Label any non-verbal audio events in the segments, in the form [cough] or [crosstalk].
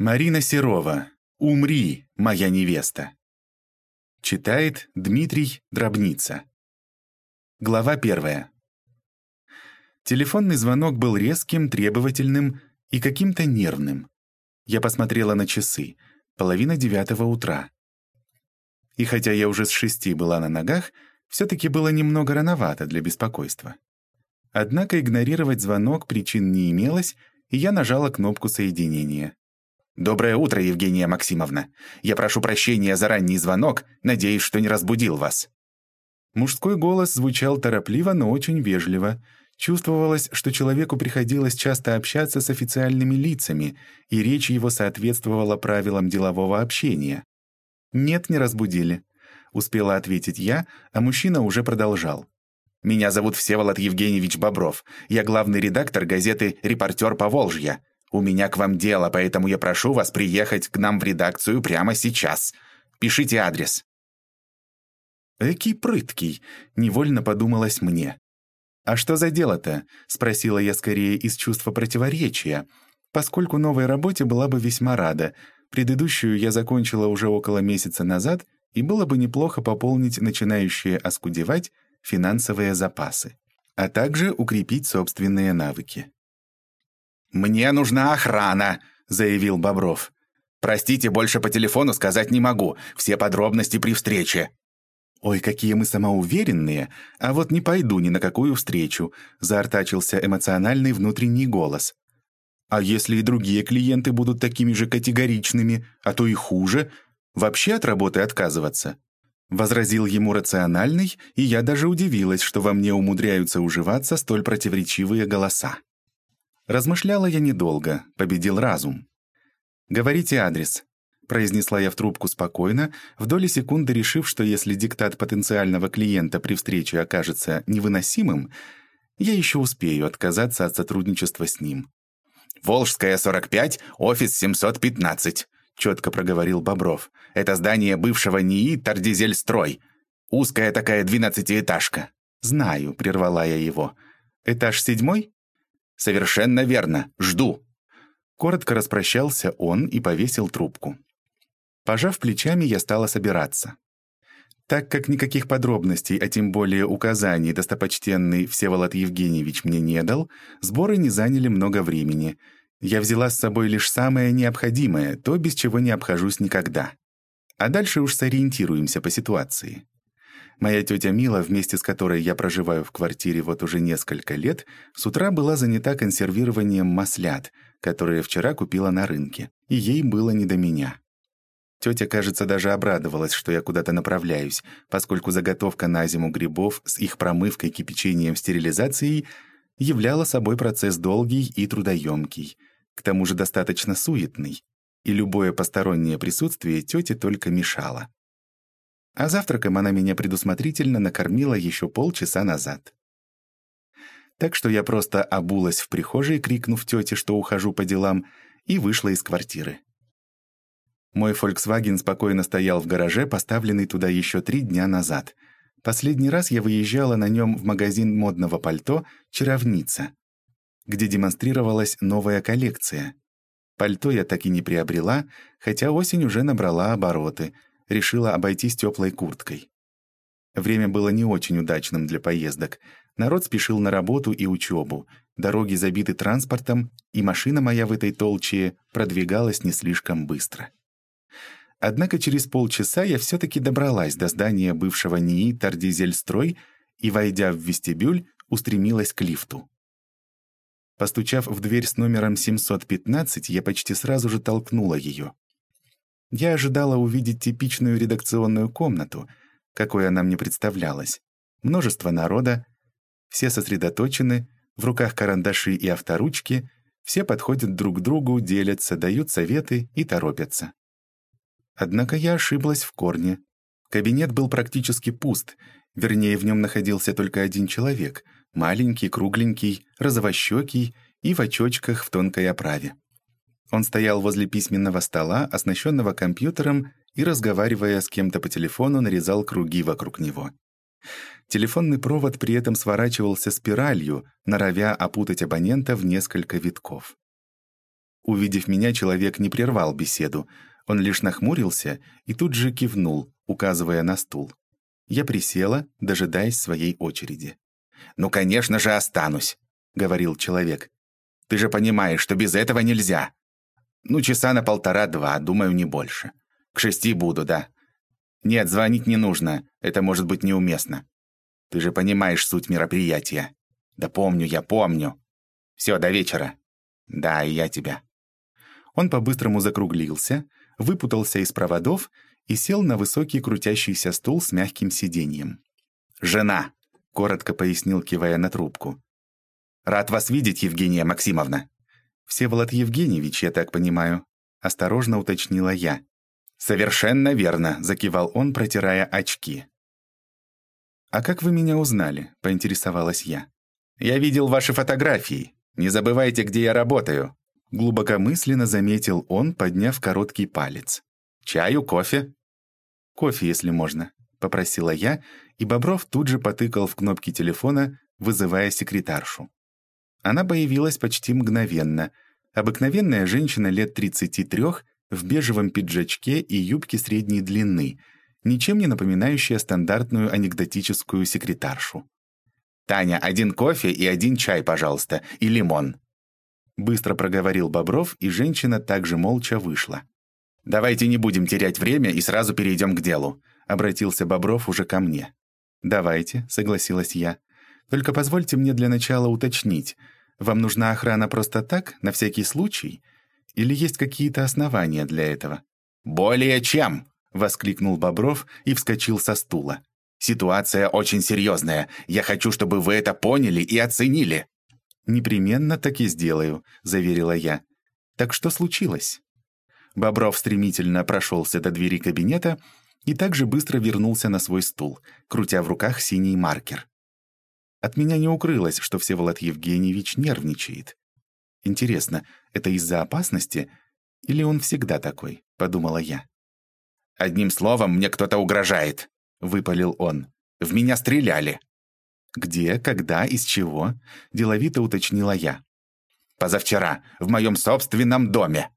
Марина Серова. «Умри, моя невеста». Читает Дмитрий Дробница. Глава первая. Телефонный звонок был резким, требовательным и каким-то нервным. Я посмотрела на часы. Половина девятого утра. И хотя я уже с шести была на ногах, все-таки было немного рановато для беспокойства. Однако игнорировать звонок причин не имелось, и я нажала кнопку соединения. «Доброе утро, Евгения Максимовна. Я прошу прощения за ранний звонок, надеюсь, что не разбудил вас». Мужской голос звучал торопливо, но очень вежливо. Чувствовалось, что человеку приходилось часто общаться с официальными лицами, и речь его соответствовала правилам делового общения. «Нет, не разбудили», — успела ответить я, а мужчина уже продолжал. «Меня зовут Всеволод Евгеньевич Бобров. Я главный редактор газеты «Репортер Поволжья». У меня к вам дело, поэтому я прошу вас приехать к нам в редакцию прямо сейчас. Пишите адрес». «Экий прыткий», — невольно подумалось мне. «А что за дело-то?» — спросила я скорее из чувства противоречия, поскольку новой работе была бы весьма рада. Предыдущую я закончила уже около месяца назад, и было бы неплохо пополнить начинающие оскудевать финансовые запасы, а также укрепить собственные навыки. «Мне нужна охрана», — заявил Бобров. «Простите, больше по телефону сказать не могу. Все подробности при встрече». «Ой, какие мы самоуверенные! А вот не пойду ни на какую встречу», — заортачился эмоциональный внутренний голос. «А если и другие клиенты будут такими же категоричными, а то и хуже, вообще от работы отказываться?» Возразил ему рациональный, и я даже удивилась, что во мне умудряются уживаться столь противоречивые голоса. Размышляла я недолго, победил разум. «Говорите адрес», — произнесла я в трубку спокойно, в доли секунды решив, что если диктат потенциального клиента при встрече окажется невыносимым, я еще успею отказаться от сотрудничества с ним. «Волжская, 45, офис 715», — четко проговорил Бобров. «Это здание бывшего НИИ «Тардизельстрой». Узкая такая двенадцатиэтажка». «Знаю», — прервала я его. «Этаж седьмой?» «Совершенно верно. Жду». Коротко распрощался он и повесил трубку. Пожав плечами, я стала собираться. Так как никаких подробностей, а тем более указаний достопочтенный Всеволод Евгеньевич мне не дал, сборы не заняли много времени. Я взяла с собой лишь самое необходимое, то, без чего не обхожусь никогда. А дальше уж сориентируемся по ситуации. Моя тетя Мила, вместе с которой я проживаю в квартире вот уже несколько лет, с утра была занята консервированием маслят, которые вчера купила на рынке, и ей было не до меня. Тетя, кажется, даже обрадовалась, что я куда-то направляюсь, поскольку заготовка на зиму грибов с их промывкой, кипячением, стерилизацией являла собой процесс долгий и трудоемкий, к тому же достаточно суетный, и любое постороннее присутствие тете только мешало а завтраком она меня предусмотрительно накормила еще полчаса назад. Так что я просто обулась в прихожей, крикнув тете, что ухожу по делам, и вышла из квартиры. Мой Volkswagen спокойно стоял в гараже, поставленный туда еще три дня назад. Последний раз я выезжала на нем в магазин модного пальто «Чаровница», где демонстрировалась новая коллекция. Пальто я так и не приобрела, хотя осень уже набрала обороты — решила обойтись теплой курткой. Время было не очень удачным для поездок. Народ спешил на работу и учебу, дороги забиты транспортом, и машина моя в этой толче продвигалась не слишком быстро. Однако через полчаса я все-таки добралась до здания бывшего НИИ «Тардизельстрой» и, войдя в вестибюль, устремилась к лифту. Постучав в дверь с номером 715, я почти сразу же толкнула ее. Я ожидала увидеть типичную редакционную комнату, какой она мне представлялась. Множество народа, все сосредоточены, в руках карандаши и авторучки, все подходят друг к другу, делятся, дают советы и торопятся. Однако я ошиблась в корне. Кабинет был практически пуст, вернее, в нем находился только один человек, маленький, кругленький, розовощекий и в очочках в тонкой оправе. Он стоял возле письменного стола, оснащенного компьютером, и, разговаривая с кем-то по телефону, нарезал круги вокруг него. Телефонный провод при этом сворачивался спиралью, норовя опутать абонента в несколько витков. Увидев меня, человек не прервал беседу. Он лишь нахмурился и тут же кивнул, указывая на стул. Я присела, дожидаясь своей очереди. «Ну, конечно же, останусь», — говорил человек. «Ты же понимаешь, что без этого нельзя. Ну, часа на полтора-два, думаю, не больше. К шести буду, да. Нет, звонить не нужно, это может быть неуместно. Ты же понимаешь суть мероприятия. Да помню я, помню. Все, до вечера. Да, и я тебя». Он по-быстрому закруглился, выпутался из проводов и сел на высокий крутящийся стул с мягким сиденьем. «Жена!» — коротко пояснил, кивая на трубку. «Рад вас видеть, Евгения Максимовна!» «Всеволод Евгеньевич, я так понимаю», — осторожно уточнила я. «Совершенно верно», — закивал он, протирая очки. «А как вы меня узнали?» — поинтересовалась я. «Я видел ваши фотографии. Не забывайте, где я работаю», — глубокомысленно заметил он, подняв короткий палец. «Чаю, кофе?» «Кофе, если можно», — попросила я, и Бобров тут же потыкал в кнопки телефона, вызывая секретаршу. Она появилась почти мгновенно. Обыкновенная женщина лет 33 в бежевом пиджачке и юбке средней длины, ничем не напоминающая стандартную анекдотическую секретаршу. «Таня, один кофе и один чай, пожалуйста, и лимон». Быстро проговорил Бобров, и женщина также молча вышла. «Давайте не будем терять время и сразу перейдем к делу», — обратился Бобров уже ко мне. «Давайте», — согласилась я. «Только позвольте мне для начала уточнить. Вам нужна охрана просто так, на всякий случай? Или есть какие-то основания для этого?» «Более чем!» — воскликнул Бобров и вскочил со стула. «Ситуация очень серьезная. Я хочу, чтобы вы это поняли и оценили». «Непременно так и сделаю», — заверила я. «Так что случилось?» Бобров стремительно прошелся до двери кабинета и также быстро вернулся на свой стул, крутя в руках синий маркер. От меня не укрылось, что Всеволод Евгеньевич нервничает. Интересно, это из-за опасности или он всегда такой, подумала я. «Одним словом, мне кто-то угрожает», — выпалил он. «В меня стреляли». «Где, когда, из чего?» — деловито уточнила я. «Позавчера, в моем собственном доме».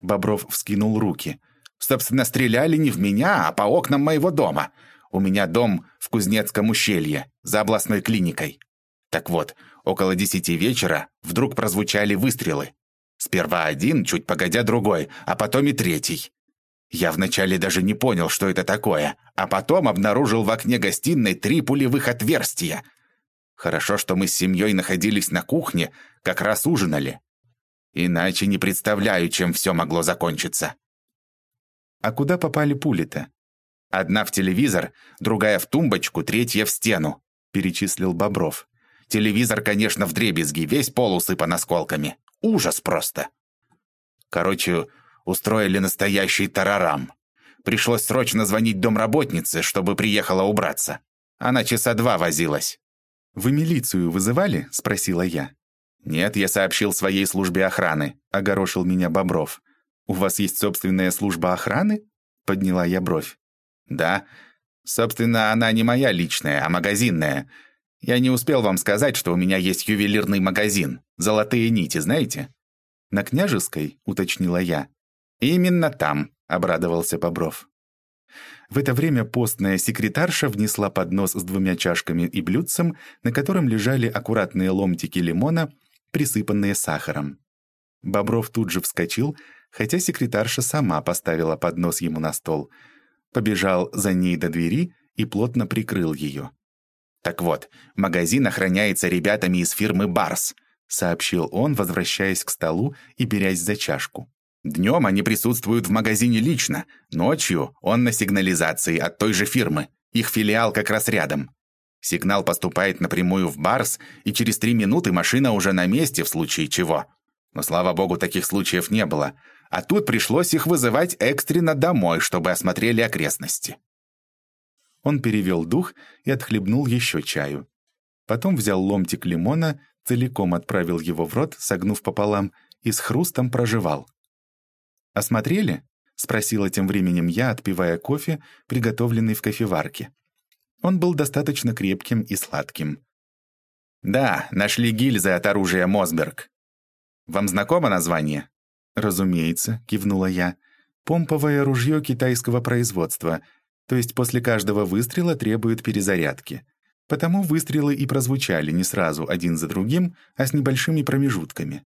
Бобров вскинул руки. «Собственно, стреляли не в меня, а по окнам моего дома. У меня дом в Кузнецком ущелье, за областной клиникой. Так вот, около десяти вечера вдруг прозвучали выстрелы. Сперва один, чуть погодя другой, а потом и третий. Я вначале даже не понял, что это такое, а потом обнаружил в окне гостиной три пулевых отверстия. Хорошо, что мы с семьей находились на кухне, как раз ужинали. Иначе не представляю, чем все могло закончиться. «А куда попали пули-то?» Одна в телевизор, другая в тумбочку, третья в стену», — перечислил Бобров. «Телевизор, конечно, в дребезги, весь пол усыпан осколками. Ужас просто!» Короче, устроили настоящий тарарам. Пришлось срочно звонить домработнице, чтобы приехала убраться. Она часа два возилась. «Вы милицию вызывали?» — спросила я. «Нет, я сообщил своей службе охраны», — огорошил меня Бобров. «У вас есть собственная служба охраны?» — подняла я бровь. «Да. Собственно, она не моя личная, а магазинная. Я не успел вам сказать, что у меня есть ювелирный магазин. Золотые нити, знаете?» «На Княжеской?» — уточнила я. «Именно там», — обрадовался Бобров. В это время постная секретарша внесла поднос с двумя чашками и блюдцем, на котором лежали аккуратные ломтики лимона, присыпанные сахаром. Бобров тут же вскочил, хотя секретарша сама поставила поднос ему на стол — побежал за ней до двери и плотно прикрыл ее. «Так вот, магазин охраняется ребятами из фирмы «Барс», сообщил он, возвращаясь к столу и берясь за чашку. «Днем они присутствуют в магазине лично, ночью он на сигнализации от той же фирмы, их филиал как раз рядом. Сигнал поступает напрямую в Барс, и через три минуты машина уже на месте в случае чего. Но, слава богу, таких случаев не было, а тут пришлось их вызывать экстренно домой, чтобы осмотрели окрестности. Он перевел дух и отхлебнул еще чаю. Потом взял ломтик лимона, целиком отправил его в рот, согнув пополам, и с хрустом прожевал. «Осмотрели?» — спросила тем временем я, отпивая кофе, приготовленный в кофеварке. Он был достаточно крепким и сладким. «Да, нашли гильзы от оружия Мосберг. Вам знакомо название?» «Разумеется», — кивнула я. «Помповое ружье китайского производства, то есть после каждого выстрела требует перезарядки. Потому выстрелы и прозвучали не сразу один за другим, а с небольшими промежутками.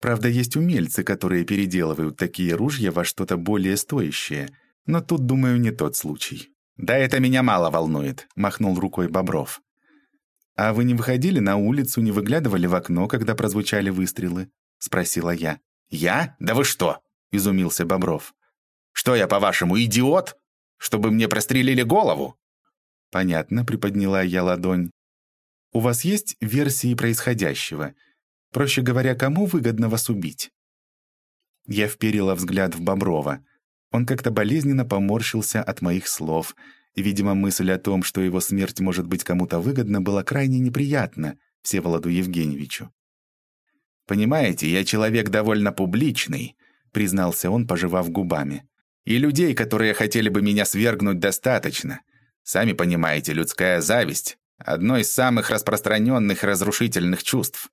Правда, есть умельцы, которые переделывают такие ружья во что-то более стоящее, но тут, думаю, не тот случай. «Да это меня мало волнует», — махнул рукой Бобров. «А вы не выходили на улицу, не выглядывали в окно, когда прозвучали выстрелы?» — спросила я. «Я? Да вы что?» — изумился Бобров. «Что я, по-вашему, идиот? Чтобы мне прострелили голову?» «Понятно», — приподняла я ладонь. «У вас есть версии происходящего? Проще говоря, кому выгодно вас убить?» Я вперила взгляд в Боброва. Он как-то болезненно поморщился от моих слов, видимо, мысль о том, что его смерть может быть кому-то выгодна, была крайне неприятна Всеволоду Евгеньевичу. «Понимаете, я человек довольно публичный», — признался он, пожевав губами. «И людей, которые хотели бы меня свергнуть, достаточно. Сами понимаете, людская зависть — одно из самых распространенных разрушительных чувств.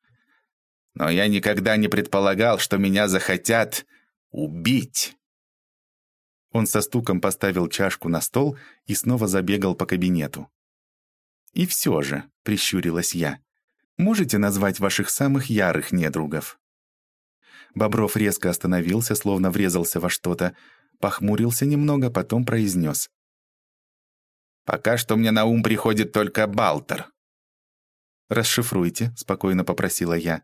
Но я никогда не предполагал, что меня захотят убить». Он со стуком поставил чашку на стол и снова забегал по кабинету. «И все же», — прищурилась я, — «можете назвать ваших самых ярых недругов?» Бобров резко остановился, словно врезался во что-то, похмурился немного, потом произнес. «Пока что мне на ум приходит только Балтер». «Расшифруйте», — спокойно попросила я.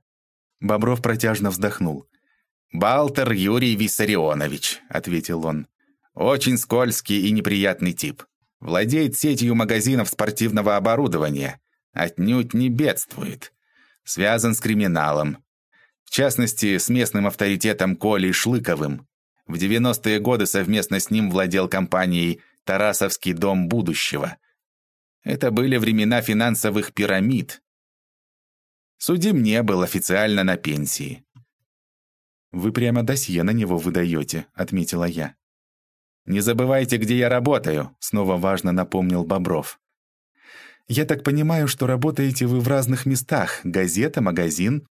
Бобров протяжно вздохнул. «Балтер Юрий Виссарионович», — ответил он. Очень скользкий и неприятный тип. Владеет сетью магазинов спортивного оборудования. Отнюдь не бедствует. Связан с криминалом. В частности, с местным авторитетом Колей Шлыковым. В 90-е годы совместно с ним владел компанией «Тарасовский дом будущего». Это были времена финансовых пирамид. Судим не был официально на пенсии. «Вы прямо досье на него выдаете», — отметила я. «Не забывайте, где я работаю», — снова важно напомнил Бобров. «Я так понимаю, что работаете вы в разных местах, газета, магазин.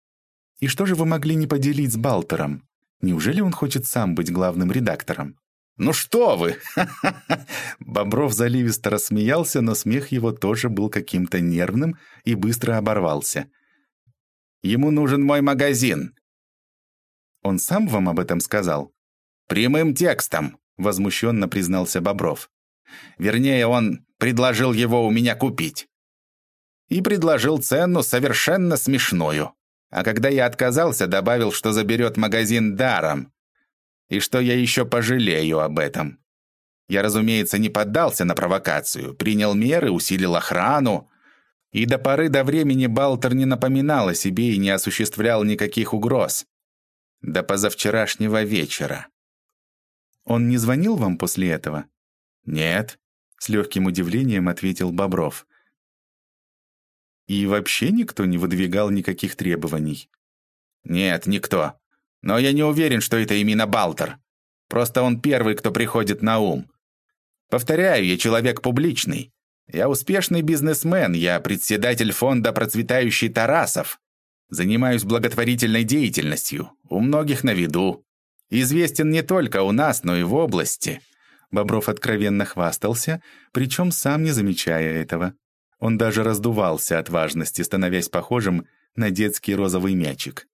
И что же вы могли не поделить с Балтером? Неужели он хочет сам быть главным редактором?» «Ну что вы!» [laughs] Бобров заливисто рассмеялся, но смех его тоже был каким-то нервным и быстро оборвался. «Ему нужен мой магазин». «Он сам вам об этом сказал?» «Прямым текстом», — возмущенно признался Бобров. «Вернее, он предложил его у меня купить. И предложил цену совершенно смешную. А когда я отказался, добавил, что заберет магазин даром. И что я еще пожалею об этом. Я, разумеется, не поддался на провокацию, принял меры, усилил охрану. И до поры до времени Балтер не напоминал о себе и не осуществлял никаких угроз. До позавчерашнего вечера. «Он не звонил вам после этого?» «Нет», — с легким удивлением ответил Бобров. «И вообще никто не выдвигал никаких требований?» «Нет, никто. Но я не уверен, что это именно Балтер. Просто он первый, кто приходит на ум. Повторяю, я человек публичный. Я успешный бизнесмен, я председатель фонда «Процветающий Тарасов». Занимаюсь благотворительной деятельностью, у многих на виду. Известен не только у нас, но и в области». Бобров откровенно хвастался, причем сам не замечая этого. Он даже раздувался от важности, становясь похожим на детский розовый мячик.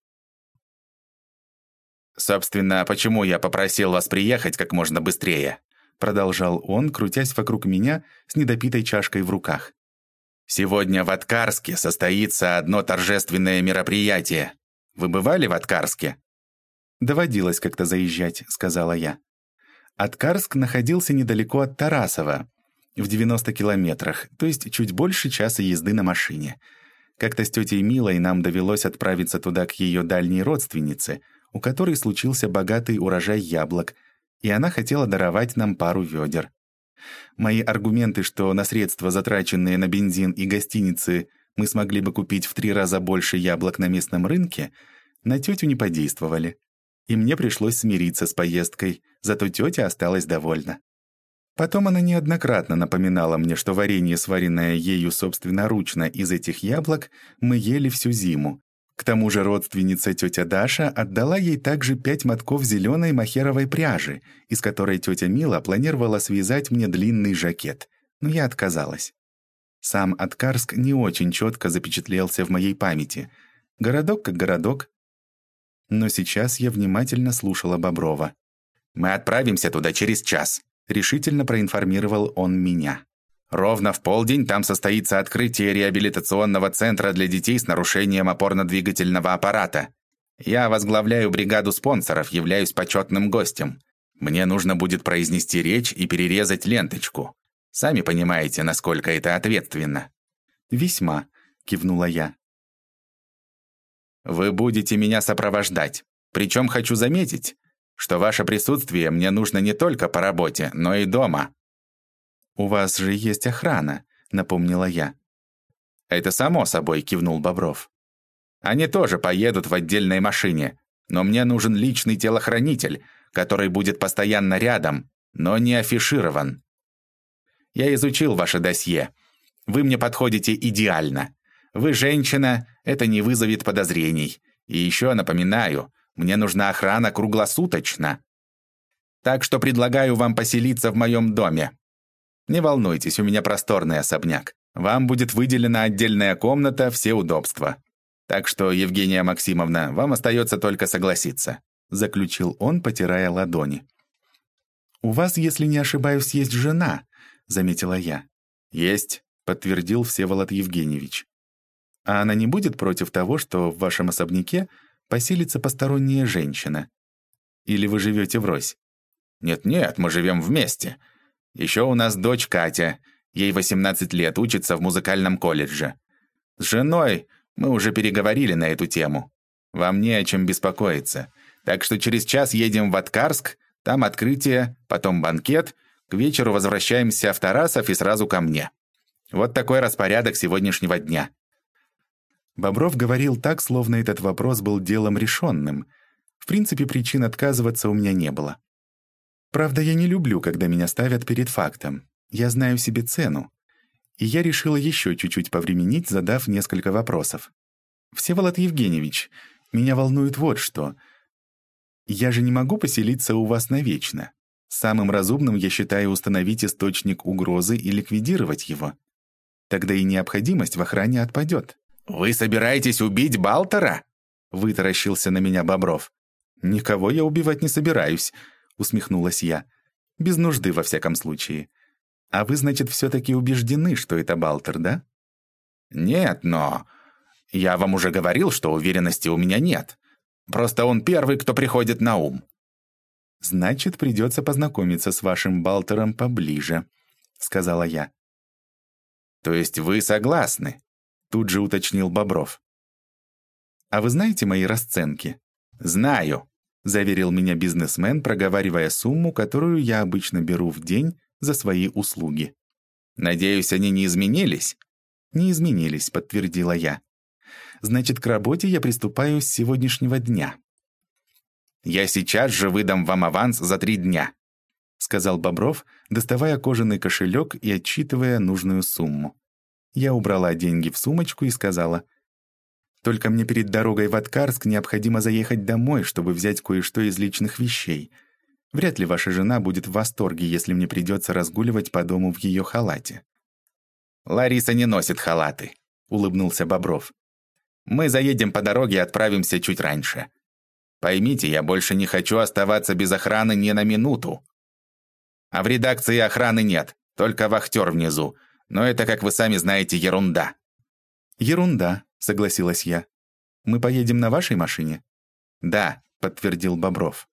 «Собственно, почему я попросил вас приехать как можно быстрее?» Продолжал он, крутясь вокруг меня с недопитой чашкой в руках. «Сегодня в Аткарске состоится одно торжественное мероприятие. Вы бывали в Аткарске?» «Доводилось как-то заезжать», — сказала я. Аткарск находился недалеко от Тарасова, в 90 километрах, то есть чуть больше часа езды на машине. Как-то с тетей Милой нам довелось отправиться туда к ее дальней родственнице, у которой случился богатый урожай яблок, и она хотела даровать нам пару ведер. Мои аргументы, что на средства, затраченные на бензин и гостиницы, мы смогли бы купить в три раза больше яблок на местном рынке, на тетю не подействовали и мне пришлось смириться с поездкой, зато тетя осталась довольна. Потом она неоднократно напоминала мне, что варенье, сваренное ею собственноручно из этих яблок, мы ели всю зиму. К тому же родственница тетя Даша отдала ей также пять мотков зеленой махеровой пряжи, из которой тетя Мила планировала связать мне длинный жакет, но я отказалась. Сам Откарск не очень четко запечатлелся в моей памяти. Городок как городок. Но сейчас я внимательно слушала Боброва. «Мы отправимся туда через час», — решительно проинформировал он меня. Ровно в полдень там состоится открытие реабилитационного центра для детей с нарушением опорно-двигательного аппарата. Я возглавляю бригаду спонсоров, являюсь почетным гостем. Мне нужно будет произнести речь и перерезать ленточку. Сами понимаете, насколько это ответственно». «Весьма», — кивнула я. «Вы будете меня сопровождать. Причем хочу заметить, что ваше присутствие мне нужно не только по работе, но и дома. «У вас же есть охрана», — напомнила я. «Это само собой», — кивнул Бобров. «Они тоже поедут в отдельной машине, но мне нужен личный телохранитель, который будет постоянно рядом, но не афиширован. Я изучил ваше досье. Вы мне подходите идеально. Вы женщина, это не вызовет подозрений. И еще напоминаю, мне нужна охрана круглосуточно. Так что предлагаю вам поселиться в моем доме. Не волнуйтесь, у меня просторный особняк. Вам будет выделена отдельная комната, все удобства. Так что, Евгения Максимовна, вам остается только согласиться», заключил он, потирая ладони. «У вас, если не ошибаюсь, есть жена», — заметила я. «Есть», — подтвердил Всеволод Евгеньевич. «А она не будет против того, что в вашем особняке поселится посторонняя женщина? Или вы живете врозь?» «Нет-нет, мы живем вместе. Еще у нас дочь Катя. Ей 18 лет, учится в музыкальном колледже. С женой мы уже переговорили на эту тему. Вам не о чем беспокоиться. Так что через час едем в Аткарск, там открытие, потом банкет, к вечеру возвращаемся в Тарасов и сразу ко мне. Вот такой распорядок сегодняшнего дня». Бобров говорил так, словно этот вопрос был делом решенным. В принципе, причин отказываться у меня не было. Правда, я не люблю, когда меня ставят перед фактом. Я знаю себе цену. И я решила еще чуть-чуть повременить, задав несколько вопросов. «Всеволод Евгеньевич, меня волнует вот что. Я же не могу поселиться у вас навечно. Самым разумным я считаю установить источник угрозы и ликвидировать его. Тогда и необходимость в охране отпадет». «Вы собираетесь убить Балтера?» — вытаращился на меня Бобров. «Никого я убивать не собираюсь», усмехнулась я. «Без нужды, во всяком случае. А вы, значит, все-таки убеждены, что это Балтер, да?» «Нет, но... Я вам уже говорил, что уверенности у меня нет. Просто он первый, кто приходит на ум». «Значит, придется познакомиться с вашим Балтером поближе», — сказала я. «То есть вы согласны?» — тут же уточнил Бобров. «А вы знаете мои расценки?» «Знаю», — заверил меня бизнесмен, проговаривая сумму, которую я обычно беру в день за свои услуги. «Надеюсь, они не изменились?» «Не изменились», — подтвердила я. «Значит, к работе я приступаю с сегодняшнего дня». «Я сейчас же выдам вам аванс за три дня», — сказал Бобров, доставая кожаный кошелек и отчитывая нужную сумму. Я убрала деньги в сумочку и сказала — только мне перед дорогой в Аткарск необходимо заехать домой, чтобы взять кое-что из личных вещей. Вряд ли ваша жена будет в восторге, если мне придется разгуливать по дому в ее халате». «Лариса не носит халаты», — улыбнулся Бобров. «Мы заедем по дороге и отправимся чуть раньше. Поймите, я больше не хочу оставаться без охраны ни на минуту. А в редакции охраны нет, только вахтер внизу. Но это, как вы сами знаете, ерунда». «Ерунда», согласилась я. «Мы поедем на вашей машине?» «Да», — подтвердил Бобров.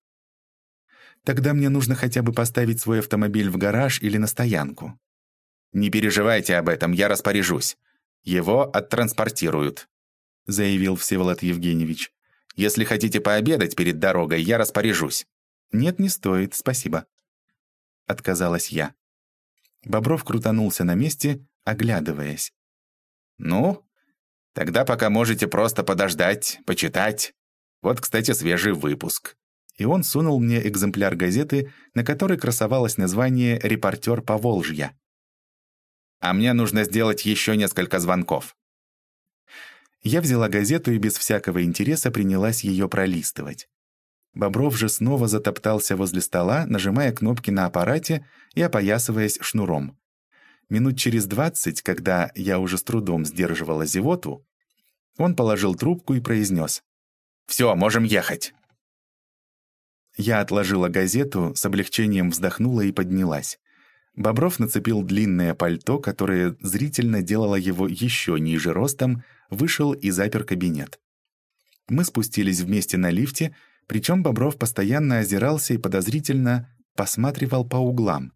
«Тогда мне нужно хотя бы поставить свой автомобиль в гараж или на стоянку». «Не переживайте об этом, я распоряжусь. Его оттранспортируют», — заявил Всеволод Евгеньевич. «Если хотите пообедать перед дорогой, я распоряжусь». «Нет, не стоит, спасибо». Отказалась я. Бобров крутанулся на месте, оглядываясь. «Ну, Тогда пока можете просто подождать, почитать. Вот, кстати, свежий выпуск». И он сунул мне экземпляр газеты, на которой красовалось название «Репортер Поволжья». «А мне нужно сделать еще несколько звонков». Я взяла газету и без всякого интереса принялась ее пролистывать. Бобров же снова затоптался возле стола, нажимая кнопки на аппарате и опоясываясь шнуром. Минут через двадцать, когда я уже с трудом сдерживала зевоту, он положил трубку и произнес. «Все, можем ехать». Я отложила газету, с облегчением вздохнула и поднялась. Бобров нацепил длинное пальто, которое зрительно делало его еще ниже ростом, вышел и запер кабинет. Мы спустились вместе на лифте, причем Бобров постоянно озирался и подозрительно посматривал по углам.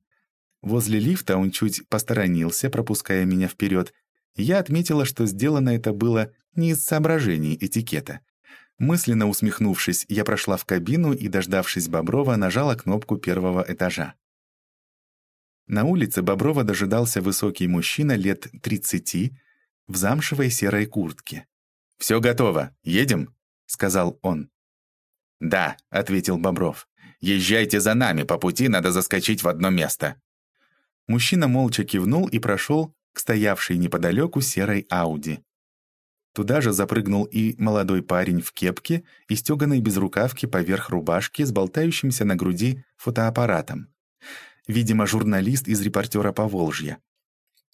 Возле лифта он чуть посторонился, пропуская меня вперед. Я отметила, что сделано это было не из соображений этикета. Мысленно усмехнувшись, я прошла в кабину и, дождавшись Боброва, нажала кнопку первого этажа. На улице Боброва дожидался высокий мужчина лет 30 в замшевой серой куртке. «Все готово, едем?» — сказал он. «Да», — ответил Бобров. «Езжайте за нами, по пути надо заскочить в одно место». Мужчина молча кивнул и прошел к стоявшей неподалеку серой Ауди. Туда же запрыгнул и молодой парень в кепке и стеганой безрукавке поверх рубашки с болтающимся на груди фотоаппаратом. Видимо, журналист из репортера Поволжья.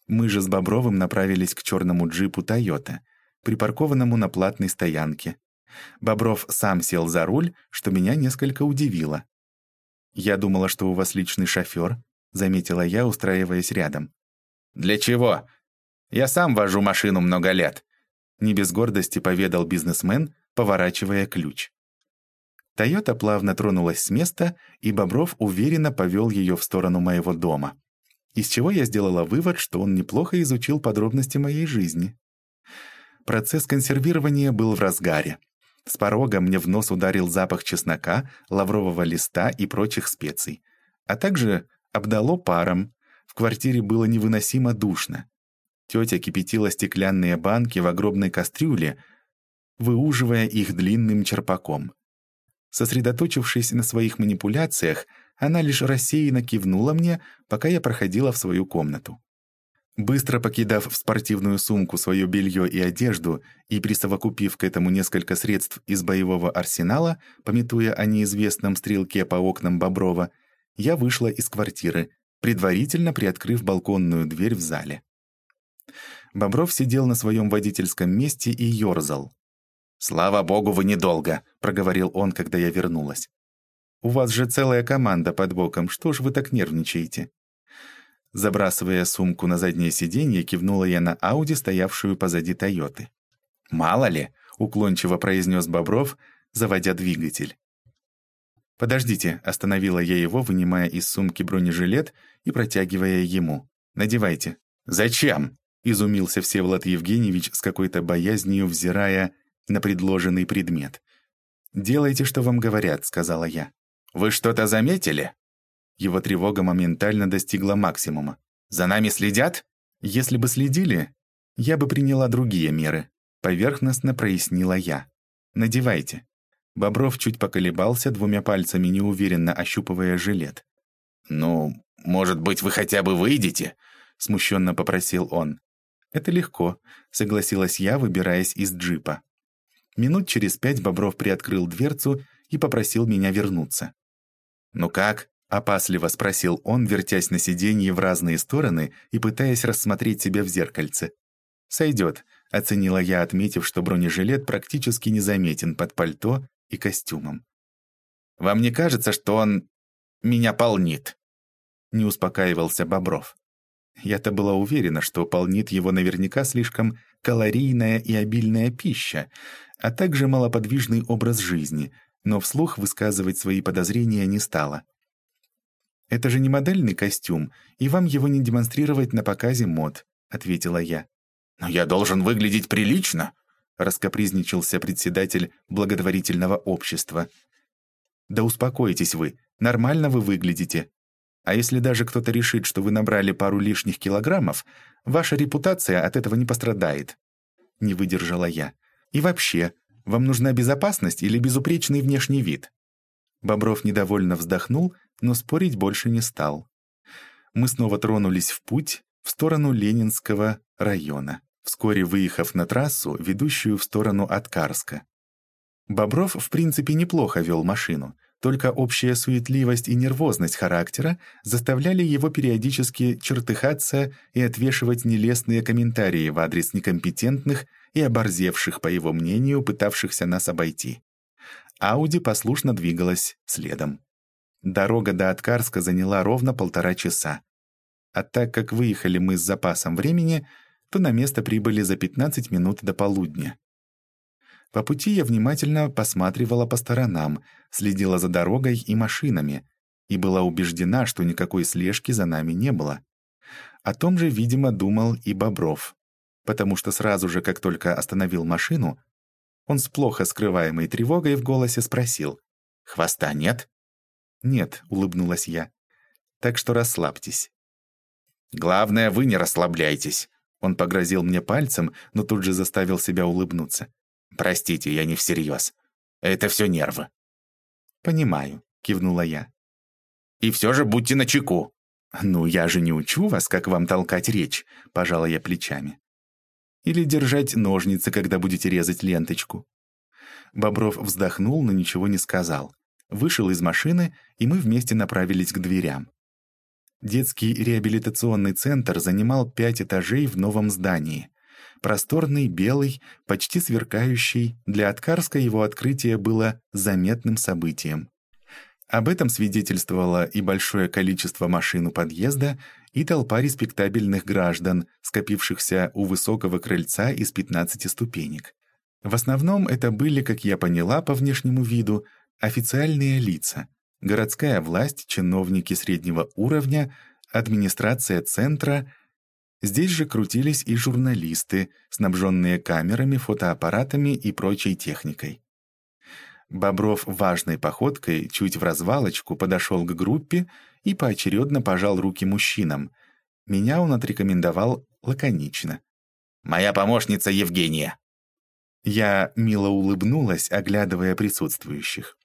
Мы же с Бобровым направились к черному джипу «Тойота», припаркованному на платной стоянке, Бобров сам сел за руль, что меня несколько удивило. «Я думала, что у вас личный шофер», — заметила я, устраиваясь рядом. «Для чего? Я сам вожу машину много лет», — не без гордости поведал бизнесмен, поворачивая ключ. Тойота плавно тронулась с места, и Бобров уверенно повел ее в сторону моего дома. Из чего я сделала вывод, что он неплохо изучил подробности моей жизни. Процесс консервирования был в разгаре. С порога мне в нос ударил запах чеснока, лаврового листа и прочих специй. А также обдало паром. В квартире было невыносимо душно. Тетя кипятила стеклянные банки в огромной кастрюле, выуживая их длинным черпаком. Сосредоточившись на своих манипуляциях, она лишь рассеянно кивнула мне, пока я проходила в свою комнату. Быстро покидав в спортивную сумку свое белье и одежду и присовокупив к этому несколько средств из боевого арсенала, пометуя о неизвестном стрелке по окнам Боброва, я вышла из квартиры, предварительно приоткрыв балконную дверь в зале. Бобров сидел на своем водительском месте и ерзал. «Слава богу, вы недолго», — проговорил он, когда я вернулась. «У вас же целая команда под боком, что ж вы так нервничаете?» Забрасывая сумку на заднее сиденье, кивнула я на Ауди, стоявшую позади Тойоты. «Мало ли», — уклончиво произнес Бобров, заводя двигатель. «Подождите», — остановила я его, вынимая из сумки бронежилет и протягивая ему. «Надевайте». «Зачем?» — изумился Всеволод Евгеньевич с какой-то боязнью, взирая на предложенный предмет. «Делайте, что вам говорят», — сказала я. «Вы что-то заметили?» Его тревога моментально достигла максимума. «За нами следят?» «Если бы следили, я бы приняла другие меры», — поверхностно прояснила я. «Надевайте». Бобров чуть поколебался, двумя пальцами неуверенно ощупывая жилет. «Ну, может быть, вы хотя бы выйдете?» — смущенно попросил он. «Это легко», — согласилась я, выбираясь из джипа. Минут через пять Бобров приоткрыл дверцу и попросил меня вернуться. «Ну как?» Опасливо спросил он, вертясь на сиденье в разные стороны и пытаясь рассмотреть себя в зеркальце. «Сойдет», — оценила я, отметив, что бронежилет практически незаметен под пальто и костюмом. «Вам не кажется, что он меня полнит?» Не успокаивался Бобров. Я-то была уверена, что полнит его наверняка слишком калорийная и обильная пища, а также малоподвижный образ жизни, но вслух высказывать свои подозрения не стала. «Это же не модельный костюм, и вам его не демонстрировать на показе мод», — ответила я. «Но я должен выглядеть прилично», — раскопризничался председатель благотворительного общества. «Да успокойтесь вы, нормально вы выглядите. А если даже кто-то решит, что вы набрали пару лишних килограммов, ваша репутация от этого не пострадает». Не выдержала я. «И вообще, вам нужна безопасность или безупречный внешний вид?» Бобров недовольно вздохнул но спорить больше не стал. Мы снова тронулись в путь в сторону Ленинского района. вскоре выехав на трассу, ведущую в сторону Откарска. Бобров, в принципе, неплохо вел машину, только общая суетливость и нервозность характера заставляли его периодически чертыхаться и отвешивать нелестные комментарии в адрес некомпетентных и оборзевших, по его мнению, пытавшихся нас обойти. Ауди послушно двигалась следом. Дорога до Откарска заняла ровно полтора часа. А так как выехали мы с запасом времени, то на место прибыли за 15 минут до полудня. По пути я внимательно посматривала по сторонам, следила за дорогой и машинами, и была убеждена, что никакой слежки за нами не было. О том же, видимо, думал и Бобров, потому что сразу же, как только остановил машину, он с плохо скрываемой тревогой в голосе спросил «Хвоста нет?» «Нет», — улыбнулась я. «Так что расслабьтесь». «Главное, вы не расслабляйтесь», он погрозил мне пальцем, но тут же заставил себя улыбнуться. «Простите, я не всерьез. Это все нервы». «Понимаю», — кивнула я. «И все же будьте начеку». «Ну, я же не учу вас, как вам толкать речь», — пожала я плечами. «Или держать ножницы, когда будете резать ленточку». Бобров вздохнул, но ничего не сказал. Вышел из машины, и мы вместе направились к дверям. Детский реабилитационный центр занимал пять этажей в новом здании. Просторный, белый, почти сверкающий, для Откарска его открытие было заметным событием. Об этом свидетельствовало и большое количество машин у подъезда, и толпа респектабельных граждан, скопившихся у высокого крыльца из 15 ступенек. В основном это были, как я поняла по внешнему виду, официальные лица — городская власть, чиновники среднего уровня, администрация центра. Здесь же крутились и журналисты, снабженные камерами, фотоаппаратами и прочей техникой. Бобров важной походкой, чуть в развалочку, подошел к группе и поочередно пожал руки мужчинам. Меня он отрекомендовал лаконично. «Моя помощница Евгения». Я мило улыбнулась, оглядывая присутствующих.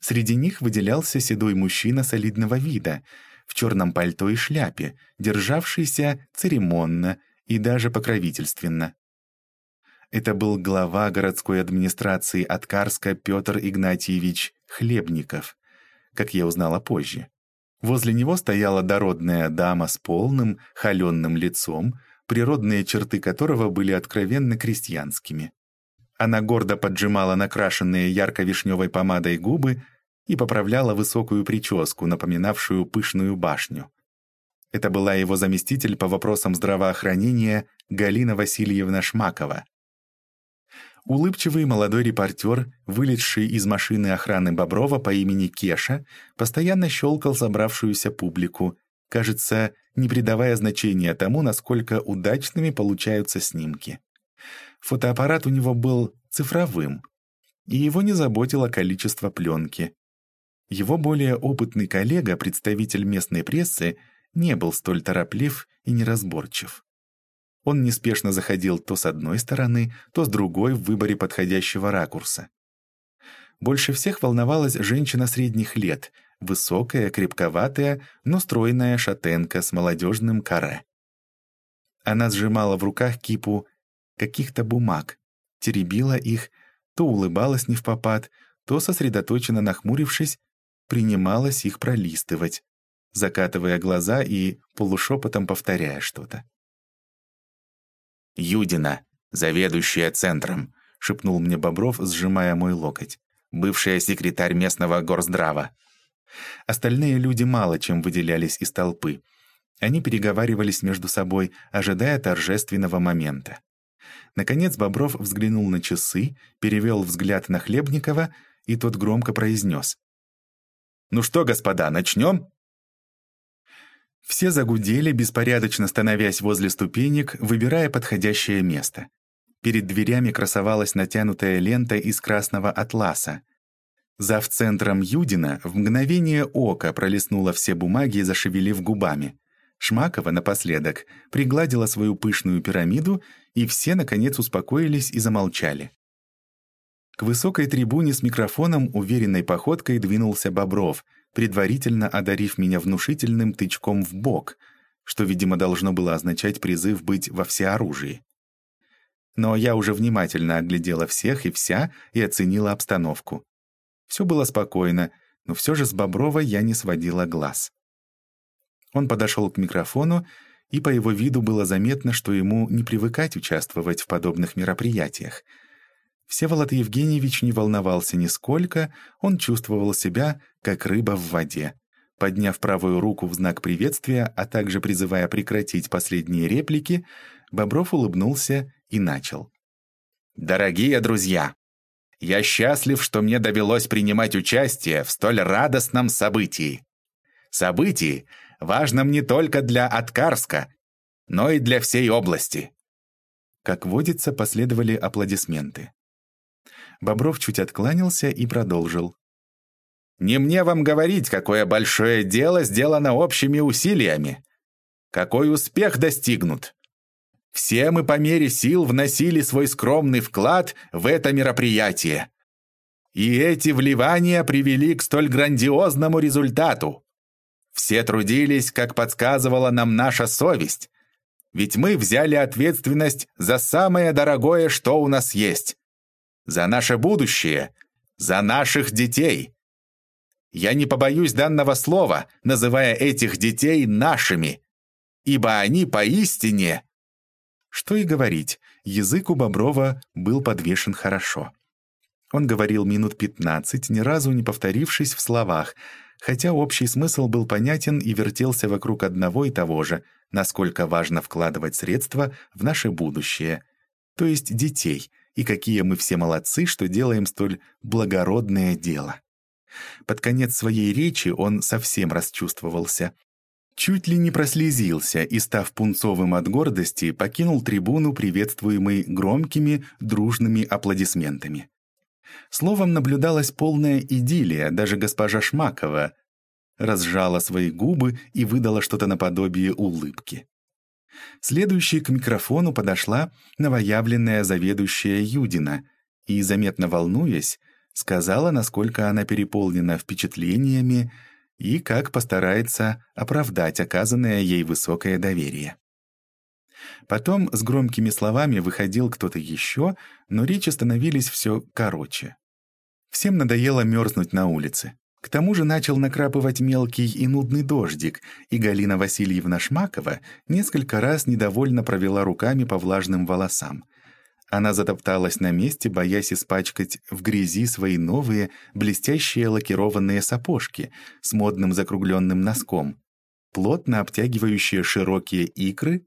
Среди них выделялся седой мужчина солидного вида, в черном пальто и шляпе, державшийся церемонно и даже покровительственно. Это был глава городской администрации Откарска Петр Игнатьевич Хлебников, как я узнала позже. Возле него стояла дородная дама с полным, холеным лицом, природные черты которого были откровенно крестьянскими. Она гордо поджимала накрашенные ярко-вишневой помадой губы, и поправляла высокую прическу, напоминавшую пышную башню. Это была его заместитель по вопросам здравоохранения Галина Васильевна Шмакова. Улыбчивый молодой репортер, вылетший из машины охраны Боброва по имени Кеша, постоянно щелкал собравшуюся публику, кажется, не придавая значения тому, насколько удачными получаются снимки. Фотоаппарат у него был цифровым, и его не заботило количество пленки. Его более опытный коллега, представитель местной прессы, не был столь тороплив и неразборчив. Он неспешно заходил то с одной стороны, то с другой в выборе подходящего ракурса. Больше всех волновалась женщина средних лет, высокая, крепковатая, но стройная шатенка с молодежным каре. Она сжимала в руках кипу каких-то бумаг, теребила их, то улыбалась не в попад, то, сосредоточенно нахмурившись, принималась их пролистывать, закатывая глаза и полушепотом повторяя что-то. «Юдина, заведующая центром», — шепнул мне Бобров, сжимая мой локоть. «Бывшая секретарь местного горздрава». Остальные люди мало чем выделялись из толпы. Они переговаривались между собой, ожидая торжественного момента. Наконец Бобров взглянул на часы, перевел взгляд на Хлебникова, и тот громко произнес. Ну что, господа, начнем?» Все загудели, беспорядочно становясь возле ступенек, выбирая подходящее место. Перед дверями красовалась натянутая лента из красного атласа. Зав центром Юдина в мгновение ока пролистнула все бумаги, зашевелив губами. Шмакова напоследок пригладила свою пышную пирамиду, и все, наконец, успокоились и замолчали. К высокой трибуне с микрофоном уверенной походкой двинулся Бобров, предварительно одарив меня внушительным тычком в бок, что, видимо, должно было означать призыв быть во всеоружии. Но я уже внимательно оглядела всех и вся и оценила обстановку. Все было спокойно, но все же с Боброва я не сводила глаз. Он подошел к микрофону, и по его виду было заметно, что ему не привыкать участвовать в подобных мероприятиях. Всеволод Евгеньевич не волновался нисколько, он чувствовал себя, как рыба в воде. Подняв правую руку в знак приветствия, а также призывая прекратить последние реплики, Бобров улыбнулся и начал. «Дорогие друзья, я счастлив, что мне довелось принимать участие в столь радостном событии. Событии, важном не только для Откарска, но и для всей области». Как водится, последовали аплодисменты. Бобров чуть откланялся и продолжил. «Не мне вам говорить, какое большое дело сделано общими усилиями. Какой успех достигнут. Все мы по мере сил вносили свой скромный вклад в это мероприятие. И эти вливания привели к столь грандиозному результату. Все трудились, как подсказывала нам наша совесть. Ведь мы взяли ответственность за самое дорогое, что у нас есть. За наше будущее, за наших детей. Я не побоюсь данного слова, называя этих детей нашими, ибо они поистине что и говорить, язык у Боброва был подвешен хорошо. Он говорил минут пятнадцать, ни разу не повторившись в словах, хотя общий смысл был понятен и вертелся вокруг одного и того же, насколько важно вкладывать средства в наше будущее, то есть детей, и какие мы все молодцы, что делаем столь благородное дело. Под конец своей речи он совсем расчувствовался, Чуть ли не прослезился и, став пунцовым от гордости, покинул трибуну, приветствуемый громкими, дружными аплодисментами. Словом, наблюдалась полная идиллия, даже госпожа Шмакова разжала свои губы и выдала что-то наподобие улыбки. Следующей к микрофону подошла новоявленная заведующая Юдина и, заметно волнуясь, сказала, насколько она переполнена впечатлениями, и как постарается оправдать оказанное ей высокое доверие. Потом с громкими словами выходил кто-то еще, но речи становились все короче. Всем надоело мерзнуть на улице. К тому же начал накрапывать мелкий и нудный дождик, и Галина Васильевна Шмакова несколько раз недовольно провела руками по влажным волосам. Она затопталась на месте, боясь испачкать в грязи свои новые, блестящие лакированные сапожки с модным закругленным носком, плотно обтягивающие широкие икры,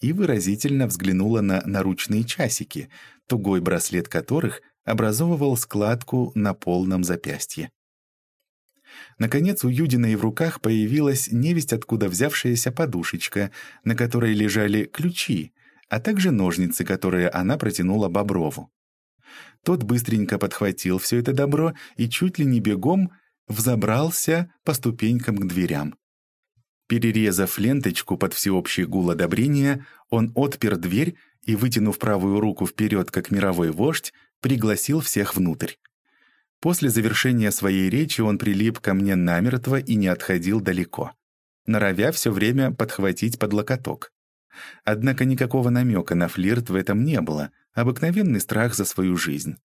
и выразительно взглянула на наручные часики, тугой браслет которых образовывал складку на полном запястье. Наконец у Юдиной в руках появилась невесть откуда взявшаяся подушечка, на которой лежали ключи, а также ножницы, которые она протянула Боброву. Тот быстренько подхватил все это добро и чуть ли не бегом взобрался по ступенькам к дверям. Перерезав ленточку под всеобщий гул одобрения, он отпер дверь и, вытянув правую руку вперед, как мировой вождь, пригласил всех внутрь. После завершения своей речи он прилип ко мне намертво и не отходил далеко, норовя все время подхватить под локоток. Однако никакого намека на флирт в этом не было, обыкновенный страх за свою жизнь.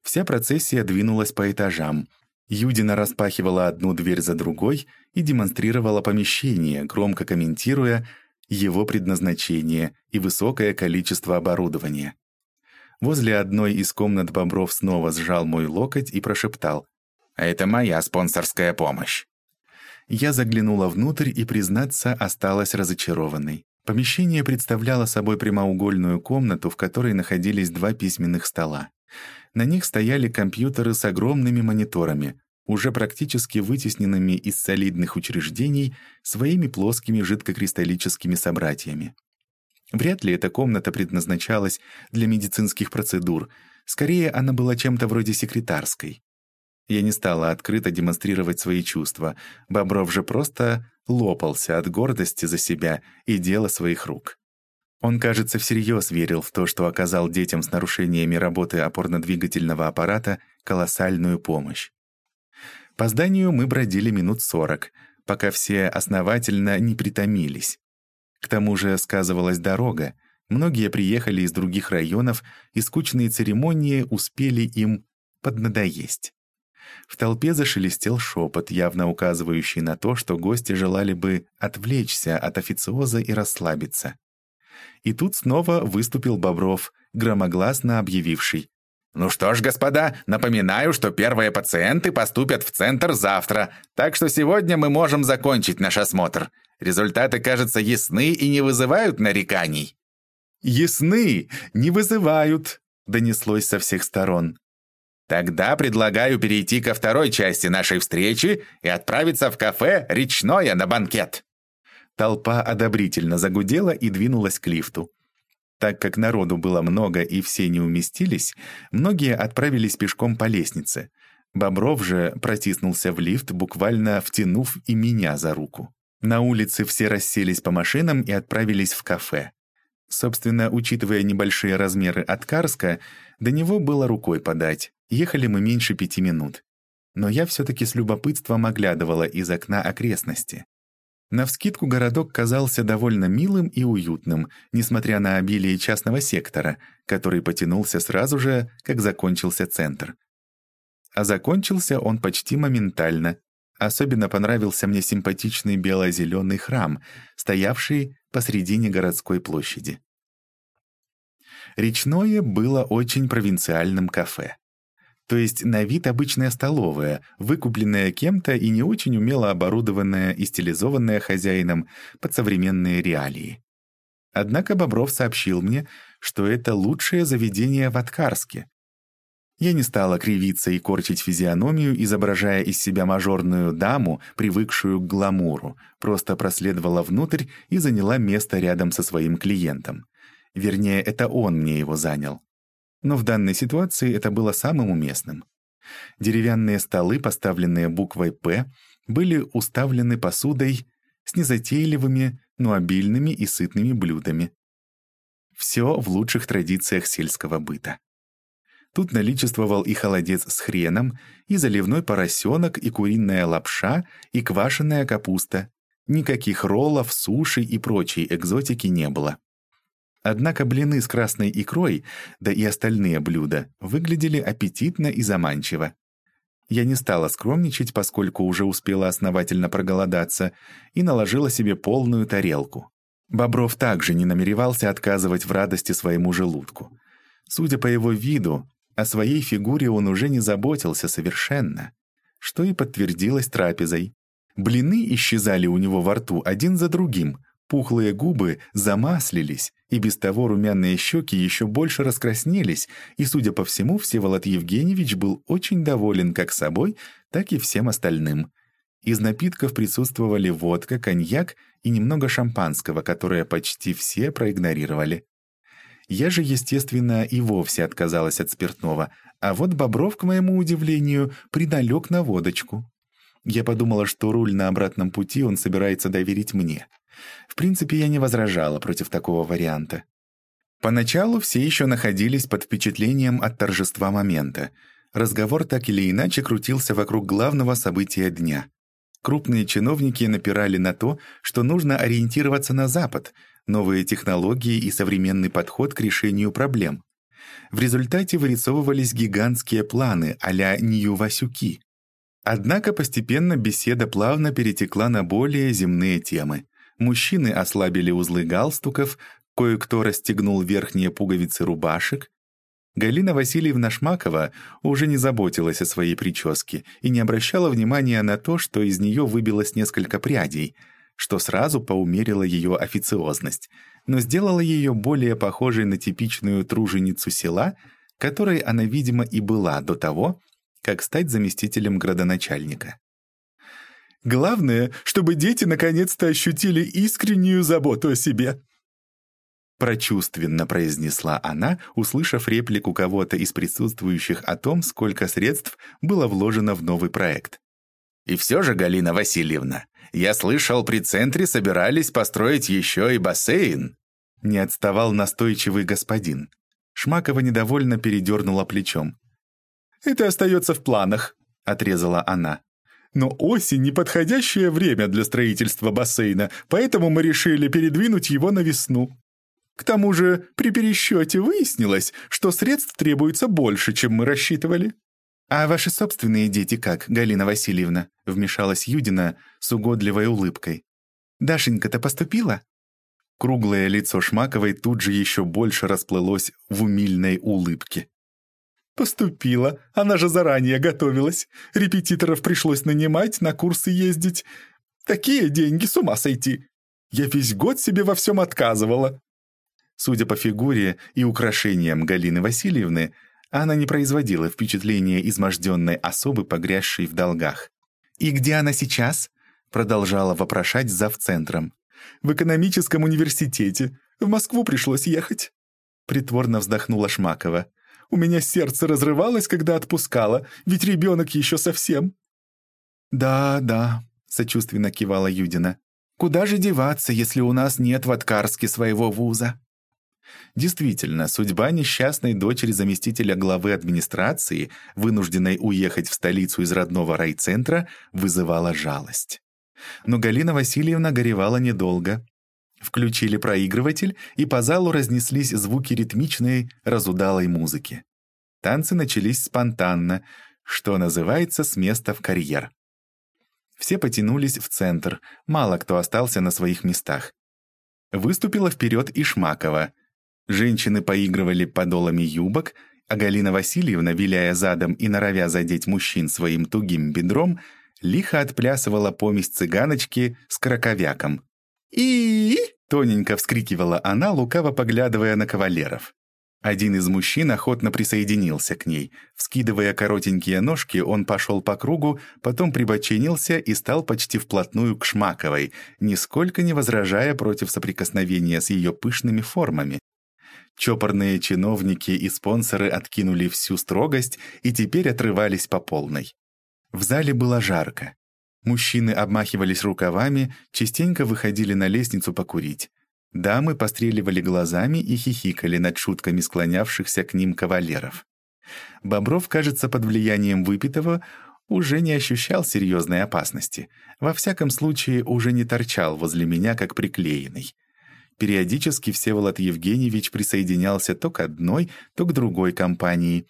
Вся процессия двинулась по этажам. Юдина распахивала одну дверь за другой и демонстрировала помещение, громко комментируя его предназначение и высокое количество оборудования. Возле одной из комнат Бобров снова сжал мой локоть и прошептал «А это моя спонсорская помощь». Я заглянула внутрь и, признаться, осталась разочарованной. Помещение представляло собой прямоугольную комнату, в которой находились два письменных стола. На них стояли компьютеры с огромными мониторами, уже практически вытесненными из солидных учреждений своими плоскими жидкокристаллическими собратьями. Вряд ли эта комната предназначалась для медицинских процедур, скорее она была чем-то вроде секретарской. Я не стала открыто демонстрировать свои чувства. Бобров же просто лопался от гордости за себя и дело своих рук. Он, кажется, всерьез верил в то, что оказал детям с нарушениями работы опорно-двигательного аппарата колоссальную помощь. По зданию мы бродили минут сорок, пока все основательно не притомились. К тому же сказывалась дорога, Многие приехали из других районов, и скучные церемонии успели им поднадоесть. В толпе зашелестел шепот, явно указывающий на то, что гости желали бы отвлечься от официоза и расслабиться. И тут снова выступил Бобров, громогласно объявивший. «Ну что ж, господа, напоминаю, что первые пациенты поступят в центр завтра, так что сегодня мы можем закончить наш осмотр. Результаты, кажется, ясны и не вызывают нареканий». «Ясны, не вызывают», — донеслось со всех сторон. «Тогда предлагаю перейти ко второй части нашей встречи и отправиться в кафе «Речное» на банкет». Толпа одобрительно загудела и двинулась к лифту. Так как народу было много и все не уместились, многие отправились пешком по лестнице. Бобров же протиснулся в лифт, буквально втянув и меня за руку. На улице все расселись по машинам и отправились в кафе. Собственно, учитывая небольшие размеры от Карска, до него было рукой подать. Ехали мы меньше пяти минут. Но я все-таки с любопытством оглядывала из окна окрестности. Навскидку городок казался довольно милым и уютным, несмотря на обилие частного сектора, который потянулся сразу же, как закончился центр. А закончился он почти моментально. Особенно понравился мне симпатичный бело-зеленый храм, стоявший посредине городской площади. Речное было очень провинциальным кафе. То есть на вид обычная столовая, выкупленная кем-то и не очень умело оборудованная и стилизованная хозяином под современные реалии. Однако Бобров сообщил мне, что это лучшее заведение в Откарске. Я не стала кривиться и корчить физиономию, изображая из себя мажорную даму, привыкшую к гламуру, просто проследовала внутрь и заняла место рядом со своим клиентом. Вернее, это он мне его занял но в данной ситуации это было самым уместным. Деревянные столы, поставленные буквой «П», были уставлены посудой с незатейливыми, но обильными и сытными блюдами. Все в лучших традициях сельского быта. Тут наличествовал и холодец с хреном, и заливной поросенок, и куриная лапша, и квашеная капуста. Никаких роллов, суши и прочей экзотики не было. Однако блины с красной икрой, да и остальные блюда, выглядели аппетитно и заманчиво. Я не стала скромничать, поскольку уже успела основательно проголодаться, и наложила себе полную тарелку. Бобров также не намеревался отказывать в радости своему желудку. Судя по его виду, о своей фигуре он уже не заботился совершенно, что и подтвердилось трапезой. Блины исчезали у него во рту один за другим, Пухлые губы замаслились, и без того румяные щеки еще больше раскраснелись, и, судя по всему, Всеволод Евгеньевич был очень доволен как собой, так и всем остальным. Из напитков присутствовали водка, коньяк и немного шампанского, которое почти все проигнорировали. Я же, естественно, и вовсе отказалась от спиртного, а вот Бобров, к моему удивлению, придалек на водочку. Я подумала, что руль на обратном пути он собирается доверить мне. В принципе, я не возражала против такого варианта. Поначалу все еще находились под впечатлением от торжества момента. Разговор так или иначе крутился вокруг главного события дня. Крупные чиновники напирали на то, что нужно ориентироваться на Запад, новые технологии и современный подход к решению проблем. В результате вырисовывались гигантские планы а-ля Нью-Васюки. Однако постепенно беседа плавно перетекла на более земные темы. Мужчины ослабили узлы галстуков, кое-кто расстегнул верхние пуговицы рубашек. Галина Васильевна Шмакова уже не заботилась о своей прическе и не обращала внимания на то, что из нее выбилось несколько прядей, что сразу поумерило ее официозность, но сделало ее более похожей на типичную труженицу села, которой она, видимо, и была до того, как стать заместителем градоначальника. Главное, чтобы дети наконец-то ощутили искреннюю заботу о себе. Прочувственно произнесла она, услышав реплику кого-то из присутствующих о том, сколько средств было вложено в новый проект. «И все же, Галина Васильевна, я слышал, при центре собирались построить еще и бассейн». Не отставал настойчивый господин. Шмакова недовольно передернула плечом. «Это остается в планах», — отрезала она. Но осень — неподходящее время для строительства бассейна, поэтому мы решили передвинуть его на весну». К тому же при пересчете выяснилось, что средств требуется больше, чем мы рассчитывали». «А ваши собственные дети как, Галина Васильевна?» — вмешалась Юдина с угодливой улыбкой. «Дашенька-то поступила?» Круглое лицо Шмаковой тут же еще больше расплылось в умильной улыбке. «Поступила. Она же заранее готовилась. Репетиторов пришлось нанимать, на курсы ездить. Такие деньги с ума сойти. Я весь год себе во всем отказывала». Судя по фигуре и украшениям Галины Васильевны, она не производила впечатления изможденной особы, погрязшей в долгах. «И где она сейчас?» — продолжала вопрошать завцентром. «В экономическом университете. В Москву пришлось ехать». Притворно вздохнула Шмакова. «У меня сердце разрывалось, когда отпускала, ведь ребенок еще совсем». «Да, да», — сочувственно кивала Юдина. «Куда же деваться, если у нас нет в Откарске своего вуза?» Действительно, судьба несчастной дочери заместителя главы администрации, вынужденной уехать в столицу из родного райцентра, вызывала жалость. Но Галина Васильевна горевала недолго. Включили проигрыватель, и по залу разнеслись звуки ритмичной, разудалой музыки. Танцы начались спонтанно, что называется с места в карьер. Все потянулись в центр, мало кто остался на своих местах. Выступила вперед и Шмакова — Женщины поигрывали подолами юбок, а Галина Васильевна, виляя задом и норовя задеть мужчин своим тугим бедром, лихо отплясывала помесь цыганочки с краковяком. и тоненько вскрикивала она, лукаво поглядывая на кавалеров. Один из мужчин охотно присоединился к ней. Вскидывая коротенькие ножки, он пошел по кругу, потом прибоченился и стал почти вплотную к Шмаковой, нисколько не возражая против соприкосновения с ее пышными формами. Чопорные чиновники и спонсоры откинули всю строгость и теперь отрывались по полной. В зале было жарко. Мужчины обмахивались рукавами, частенько выходили на лестницу покурить. Дамы постреливали глазами и хихикали над шутками склонявшихся к ним кавалеров. Бобров, кажется, под влиянием выпитого, уже не ощущал серьезной опасности. Во всяком случае, уже не торчал возле меня, как приклеенный. Периодически Всеволод Евгеньевич присоединялся то к одной, то к другой компании,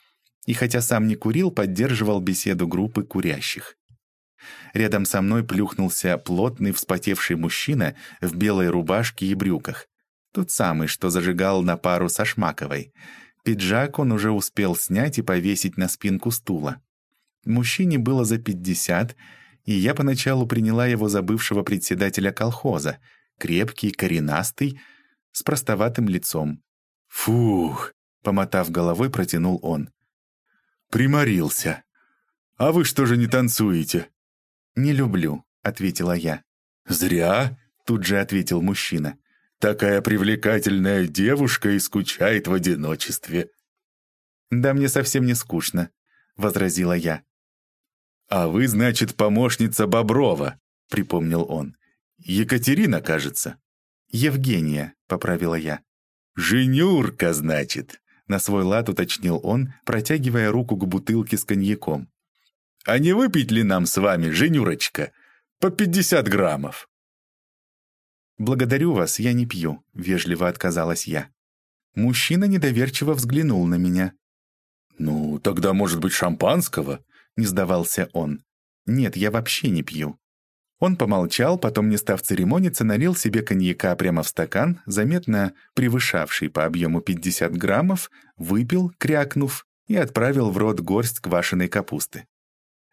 и хотя сам не курил, поддерживал беседу группы курящих. Рядом со мной плюхнулся плотный вспотевший мужчина в белой рубашке и брюках. Тот самый, что зажигал на пару со Шмаковой. Пиджак он уже успел снять и повесить на спинку стула. Мужчине было за пятьдесят, и я поначалу приняла его за бывшего председателя колхоза — крепкий, коренастый, с простоватым лицом. «Фух!» — помотав головой, протянул он. «Приморился. А вы что же не танцуете?» «Не люблю», — ответила я. «Зря», — тут же ответил мужчина. «Такая привлекательная девушка и скучает в одиночестве». «Да мне совсем не скучно», — возразила я. «А вы, значит, помощница Боброва», — припомнил он. Екатерина, кажется». «Евгения», — поправила я. «Женюрка, значит», — на свой лад уточнил он, протягивая руку к бутылке с коньяком. «А не выпить ли нам с вами, Женюрочка? По пятьдесят граммов». «Благодарю вас, я не пью», — вежливо отказалась я. Мужчина недоверчиво взглянул на меня. «Ну, тогда, может быть, шампанского?» — не сдавался он. «Нет, я вообще не пью». Он помолчал, потом, не став церемониться, налил себе коньяка прямо в стакан, заметно превышавший по объему 50 граммов, выпил, крякнув, и отправил в рот горсть квашеной капусты.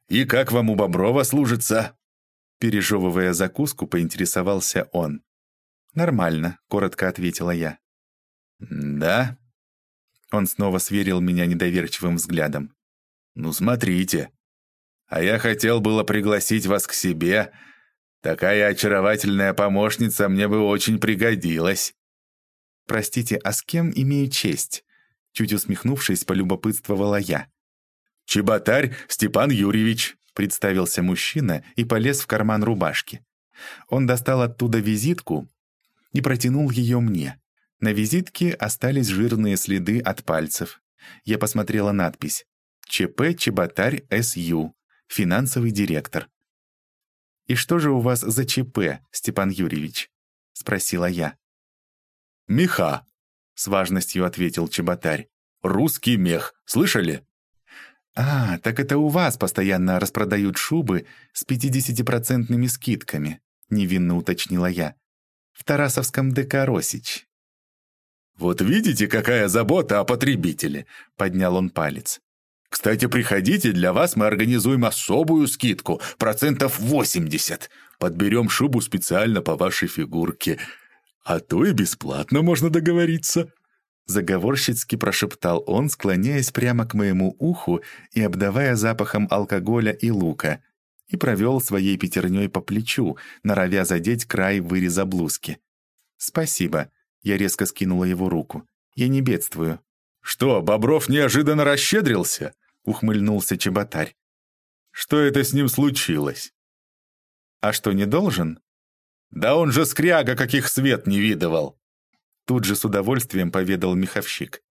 «И как вам у Боброва служится?» Пережевывая закуску, поинтересовался он. «Нормально», — коротко ответила я. «Да?» Он снова сверил меня недоверчивым взглядом. «Ну, смотрите. А я хотел было пригласить вас к себе, Такая очаровательная помощница мне бы очень пригодилась». «Простите, а с кем имею честь?» Чуть усмехнувшись, полюбопытствовала я. «Чеботарь Степан Юрьевич», — представился мужчина и полез в карман рубашки. Он достал оттуда визитку и протянул ее мне. На визитке остались жирные следы от пальцев. Я посмотрела надпись «ЧП Чеботарь С.Ю. Финансовый директор». «И что же у вас за ЧП, Степан Юрьевич?» — спросила я. «Меха», с важностью ответил Чеботарь. «Русский мех, слышали?» «А, так это у вас постоянно распродают шубы с пятидесятипроцентными скидками», невинно уточнила я. «В Тарасовском ДК. «Вот видите, какая забота о потребителе!» — поднял он палец. «Кстати, приходите, для вас мы организуем особую скидку, процентов 80. Подберем шубу специально по вашей фигурке. А то и бесплатно можно договориться». Заговорщицки прошептал он, склоняясь прямо к моему уху и обдавая запахом алкоголя и лука, и провел своей пятерней по плечу, норовя задеть край выреза блузки. «Спасибо», — я резко скинула его руку. «Я не бедствую». «Что, Бобров неожиданно расщедрился?» — ухмыльнулся Чеботарь. «Что это с ним случилось?» «А что, не должен?» «Да он же скряга, каких свет не видывал!» Тут же с удовольствием поведал меховщик.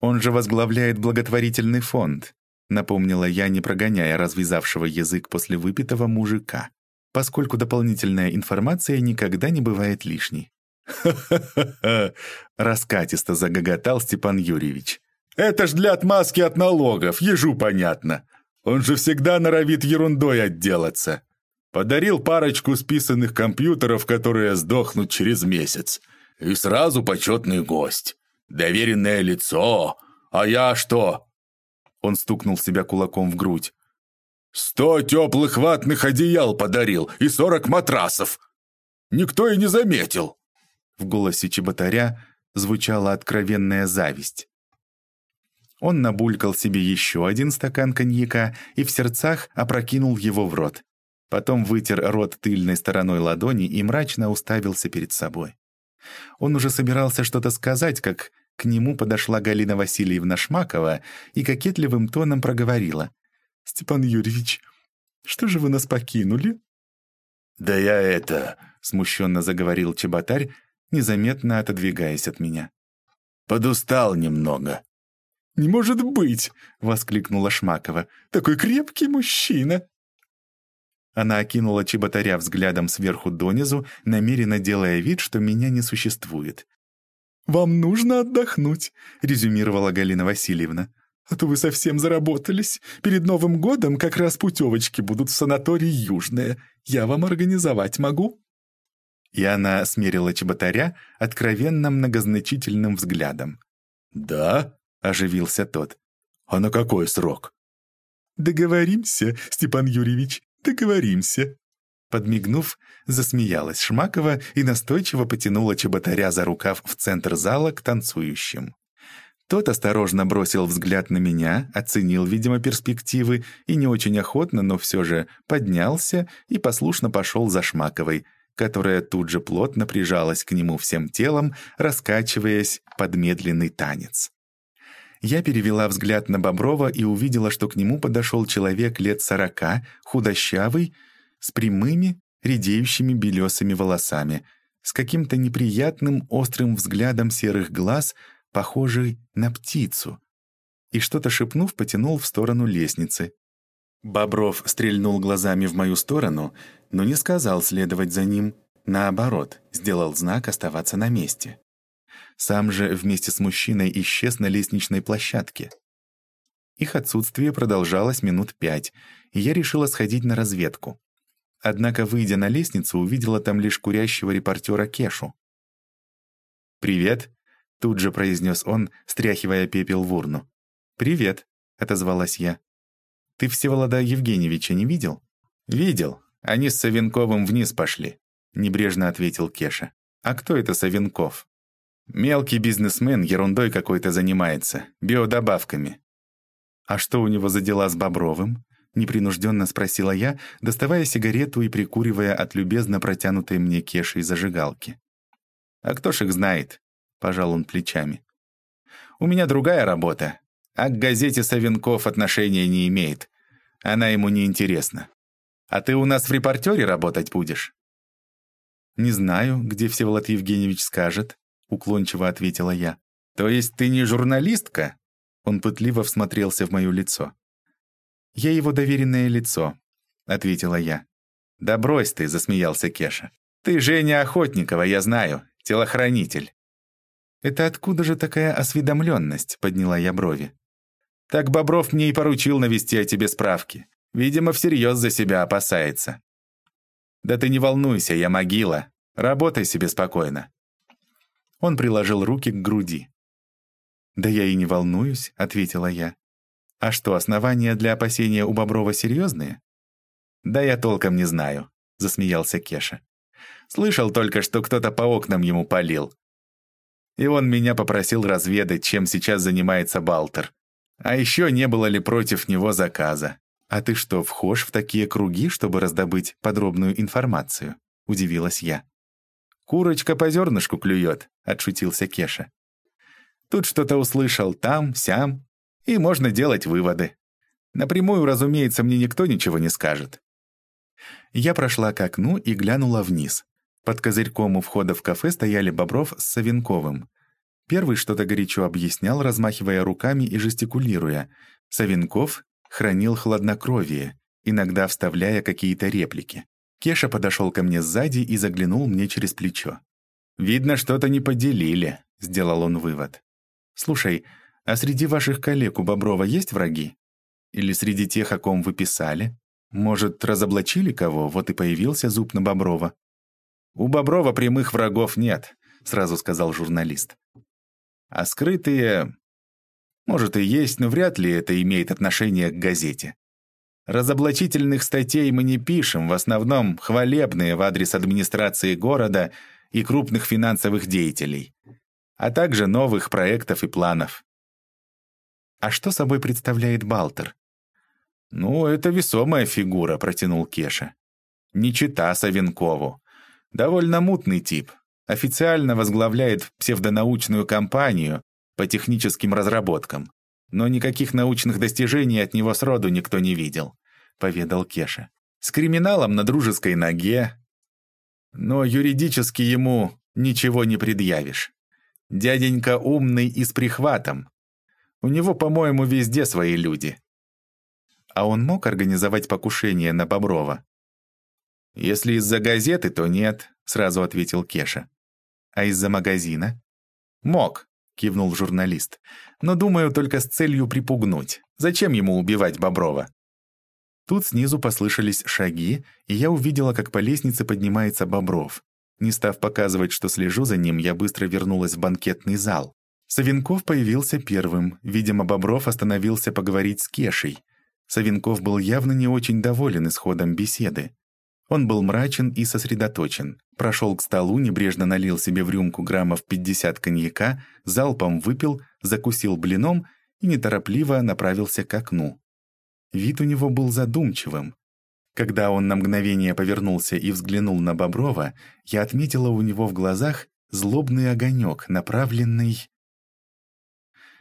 «Он же возглавляет благотворительный фонд», напомнила я, не прогоняя развязавшего язык после выпитого мужика, поскольку дополнительная информация никогда не бывает лишней. «Ха-ха-ха!» — раскатисто загоготал Степан Юрьевич. «Это ж для отмазки от налогов, ежу понятно. Он же всегда норовит ерундой отделаться. Подарил парочку списанных компьютеров, которые сдохнут через месяц. И сразу почетный гость. Доверенное лицо. А я что?» Он стукнул себя кулаком в грудь. «Сто теплых ватных одеял подарил и сорок матрасов. Никто и не заметил». В голосе чеботаря звучала откровенная зависть. Он набулькал себе еще один стакан коньяка и в сердцах опрокинул его в рот. Потом вытер рот тыльной стороной ладони и мрачно уставился перед собой. Он уже собирался что-то сказать, как к нему подошла Галина Васильевна Шмакова и кокетливым тоном проговорила. «Степан Юрьевич, что же вы нас покинули?» «Да я это...» — смущенно заговорил Чеботарь, незаметно отодвигаясь от меня. «Подустал немного». «Не может быть!» — воскликнула Шмакова. «Такой крепкий мужчина!» Она окинула чеботаря взглядом сверху донизу, намеренно делая вид, что меня не существует. «Вам нужно отдохнуть», — резюмировала Галина Васильевна. «А то вы совсем заработались. Перед Новым годом как раз путевочки будут в санатории «Южное». Я вам организовать могу». И она смерила чеботаря откровенно многозначительным взглядом. «Да?» — оживился тот. «А на какой срок?» «Договоримся, Степан Юрьевич», Договоримся». Подмигнув, засмеялась Шмакова и настойчиво потянула чеботаря за рукав в центр зала к танцующим. Тот осторожно бросил взгляд на меня, оценил, видимо, перспективы и не очень охотно, но все же поднялся и послушно пошел за Шмаковой, которая тут же плотно прижалась к нему всем телом, раскачиваясь под медленный танец. Я перевела взгляд на Боброва и увидела, что к нему подошел человек лет сорока, худощавый, с прямыми, редеющими белесыми волосами, с каким-то неприятным острым взглядом серых глаз, похожий на птицу. И что-то шепнув, потянул в сторону лестницы. Бобров стрельнул глазами в мою сторону, но не сказал следовать за ним. Наоборот, сделал знак оставаться на месте. Сам же вместе с мужчиной исчез на лестничной площадке. Их отсутствие продолжалось минут пять, и я решила сходить на разведку. Однако, выйдя на лестницу, увидела там лишь курящего репортера Кешу. «Привет», — тут же произнес он, стряхивая пепел в урну. «Привет», — отозвалась я. «Ты Всеволода Евгеньевича не видел?» «Видел. Они с Савенковым вниз пошли», — небрежно ответил Кеша. «А кто это Савенков?» Мелкий бизнесмен ерундой какой-то занимается, биодобавками. «А что у него за дела с Бобровым?» — непринужденно спросила я, доставая сигарету и прикуривая от любезно протянутой мне кешей зажигалки. «А кто ж их знает?» — пожал он плечами. «У меня другая работа, а к газете Савенков отношения не имеет. Она ему не интересна. А ты у нас в репортере работать будешь?» «Не знаю, где Всеволод Евгеньевич скажет», — уклончиво ответила я. «То есть ты не журналистка?» Он пытливо всмотрелся в мое лицо. «Я его доверенное лицо», — ответила я. «Да брось ты», — засмеялся Кеша. «Ты Женя Охотникова, я знаю, телохранитель». «Это откуда же такая осведомленность?» — подняла я брови. «Так Бобров мне и поручил навести о тебе справки. Видимо, всерьез за себя опасается». «Да ты не волнуйся, я могила. Работай себе спокойно». Он приложил руки к груди. «Да я и не волнуюсь», — ответила я. «А что, основания для опасения у Боброва серьезные?» «Да я толком не знаю», — засмеялся Кеша. «Слышал только, что кто-то по окнам ему палил. И он меня попросил разведать, чем сейчас занимается Балтер. А еще не было ли против него заказа. «А ты что, вхож в такие круги, чтобы раздобыть подробную информацию?» — удивилась я. «Курочка по зернышку клюет», — отшутился Кеша. «Тут что-то услышал, там, сям, и можно делать выводы. Напрямую, разумеется, мне никто ничего не скажет». Я прошла к окну и глянула вниз. Под козырьком у входа в кафе стояли Бобров с Савенковым. Первый что-то горячо объяснял, размахивая руками и жестикулируя. Савенков хранил хладнокровие, иногда вставляя какие-то реплики. Кеша подошел ко мне сзади и заглянул мне через плечо. «Видно, что-то не поделили», — сделал он вывод. «Слушай, а среди ваших коллег у Боброва есть враги? Или среди тех, о ком вы писали? Может, разоблачили кого, вот и появился зуб на Боброва?» «У Боброва прямых врагов нет», — сразу сказал журналист. «А скрытые может и есть, но вряд ли это имеет отношение к газете. Разоблачительных статей мы не пишем, в основном хвалебные в адрес администрации города и крупных финансовых деятелей, а также новых проектов и планов. «А что собой представляет Балтер?» «Ну, это весомая фигура», — протянул Кеша. «Не чита Савенкову. Довольно мутный тип. Официально возглавляет псевдонаучную компанию, по техническим разработкам. Но никаких научных достижений от него сроду никто не видел», — поведал Кеша. «С криминалом на дружеской ноге. Но юридически ему ничего не предъявишь. Дяденька умный и с прихватом. У него, по-моему, везде свои люди». А он мог организовать покушение на Боброва? «Если из-за газеты, то нет», — сразу ответил Кеша. «А из-за магазина?» «Мог кивнул журналист. «Но думаю, только с целью припугнуть. Зачем ему убивать Боброва?» Тут снизу послышались шаги, и я увидела, как по лестнице поднимается Бобров. Не став показывать, что слежу за ним, я быстро вернулась в банкетный зал. Савенков появился первым. Видимо, Бобров остановился поговорить с Кешей. Савенков был явно не очень доволен исходом беседы. Он был мрачен и сосредоточен. Прошел к столу, небрежно налил себе в рюмку граммов 50 коньяка, залпом выпил, закусил блином и неторопливо направился к окну. Вид у него был задумчивым. Когда он на мгновение повернулся и взглянул на Боброва, я отметила у него в глазах злобный огонек, направленный...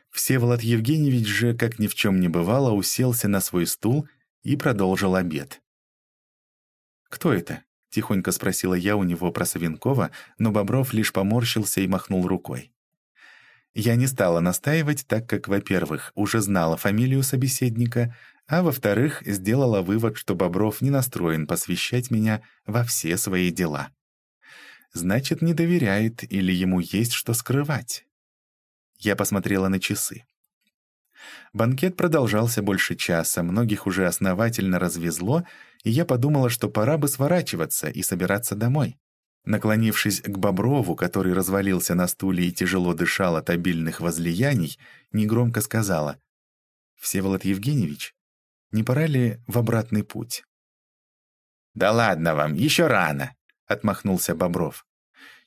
Всеволод Евгеньевич же, как ни в чем не бывало, уселся на свой стул и продолжил обед. «Кто это?» — тихонько спросила я у него про Савенкова, но Бобров лишь поморщился и махнул рукой. Я не стала настаивать, так как, во-первых, уже знала фамилию собеседника, а во-вторых, сделала вывод, что Бобров не настроен посвящать меня во все свои дела. Значит, не доверяет или ему есть что скрывать. Я посмотрела на часы. Банкет продолжался больше часа, многих уже основательно развезло, и я подумала, что пора бы сворачиваться и собираться домой. Наклонившись к Боброву, который развалился на стуле и тяжело дышал от обильных возлияний, негромко сказала «Всеволод Евгеньевич, не пора ли в обратный путь?» «Да ладно вам, еще рано», — отмахнулся Бобров.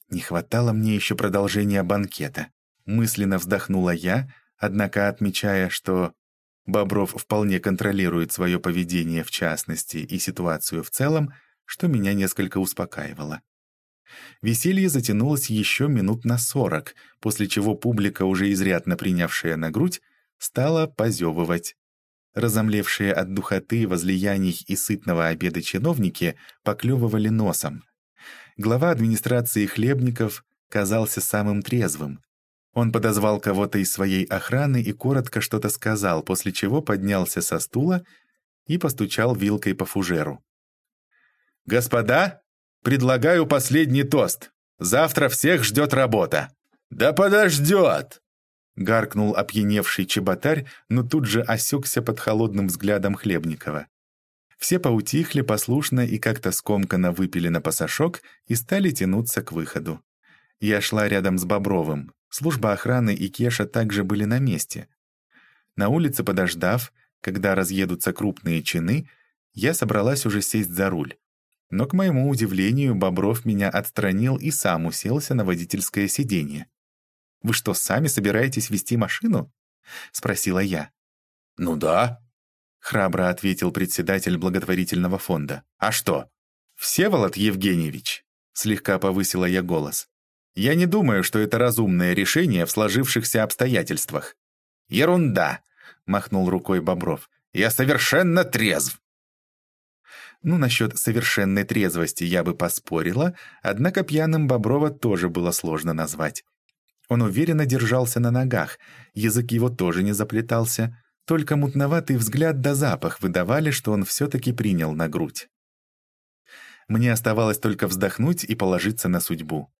«Не хватало мне еще продолжения банкета», — мысленно вздохнула я, однако отмечая, что Бобров вполне контролирует свое поведение в частности и ситуацию в целом, что меня несколько успокаивало. Веселье затянулось еще минут на сорок, после чего публика, уже изрядно принявшая на грудь, стала позевывать. Разомлевшие от духоты, возлияний и сытного обеда чиновники поклевывали носом. Глава администрации Хлебников казался самым трезвым. Он подозвал кого-то из своей охраны и коротко что-то сказал, после чего поднялся со стула и постучал вилкой по фужеру. «Господа, предлагаю последний тост. Завтра всех ждет работа». «Да подождет!» Гаркнул опьяневший чеботарь, но тут же осекся под холодным взглядом Хлебникова. Все поутихли послушно и как-то скомканно выпили на пасашок и стали тянуться к выходу. Я шла рядом с Бобровым. Служба охраны и Кеша также были на месте. На улице, подождав, когда разъедутся крупные чины, я собралась уже сесть за руль. Но, к моему удивлению, Бобров меня отстранил и сам уселся на водительское сиденье. «Вы что, сами собираетесь вести машину?» — спросила я. «Ну да», — храбро ответил председатель благотворительного фонда. «А что?» «Всеволод Евгеньевич», — слегка повысила я голос. «Я не думаю, что это разумное решение в сложившихся обстоятельствах». «Ерунда», — махнул рукой Бобров. «Я совершенно трезв». Ну, насчет совершенной трезвости я бы поспорила, однако пьяным Боброва тоже было сложно назвать. Он уверенно держался на ногах, язык его тоже не заплетался, только мутноватый взгляд да запах выдавали, что он все-таки принял на грудь. Мне оставалось только вздохнуть и положиться на судьбу.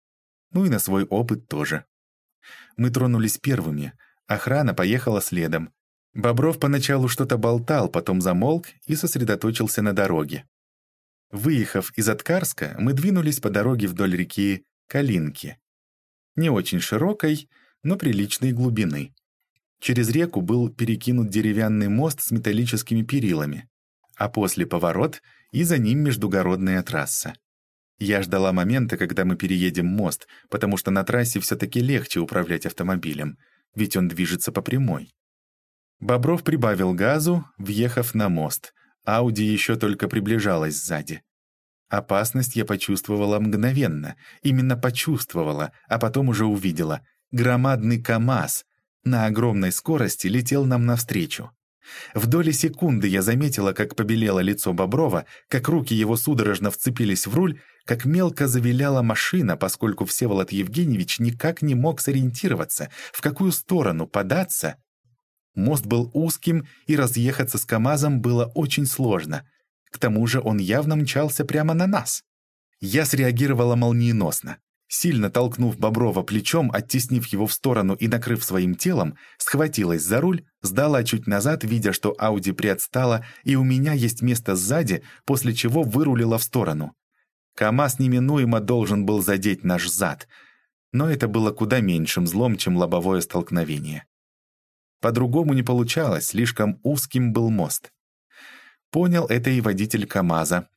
Ну и на свой опыт тоже. Мы тронулись первыми, охрана поехала следом. Бобров поначалу что-то болтал, потом замолк и сосредоточился на дороге. Выехав из Откарска, мы двинулись по дороге вдоль реки Калинки. Не очень широкой, но приличной глубины. Через реку был перекинут деревянный мост с металлическими перилами, а после поворот и за ним междугородная трасса. Я ждала момента, когда мы переедем мост, потому что на трассе все-таки легче управлять автомобилем, ведь он движется по прямой. Бобров прибавил газу, въехав на мост. Ауди еще только приближалась сзади. Опасность я почувствовала мгновенно, именно почувствовала, а потом уже увидела. Громадный КАМАЗ, на огромной скорости летел нам навстречу. В доли секунды я заметила, как побелело лицо Боброва, как руки его судорожно вцепились в руль, как мелко завиляла машина, поскольку Всеволод Евгеньевич никак не мог сориентироваться, в какую сторону податься. Мост был узким, и разъехаться с КамАЗом было очень сложно. К тому же он явно мчался прямо на нас. Я среагировала молниеносно. Сильно толкнув Боброва плечом, оттеснив его в сторону и накрыв своим телом, схватилась за руль, сдала чуть назад, видя, что Ауди приотстала, и у меня есть место сзади, после чего вырулила в сторону. КамАЗ неминуемо должен был задеть наш зад, но это было куда меньшим злом, чем лобовое столкновение. По-другому не получалось, слишком узким был мост. Понял это и водитель КамАЗа.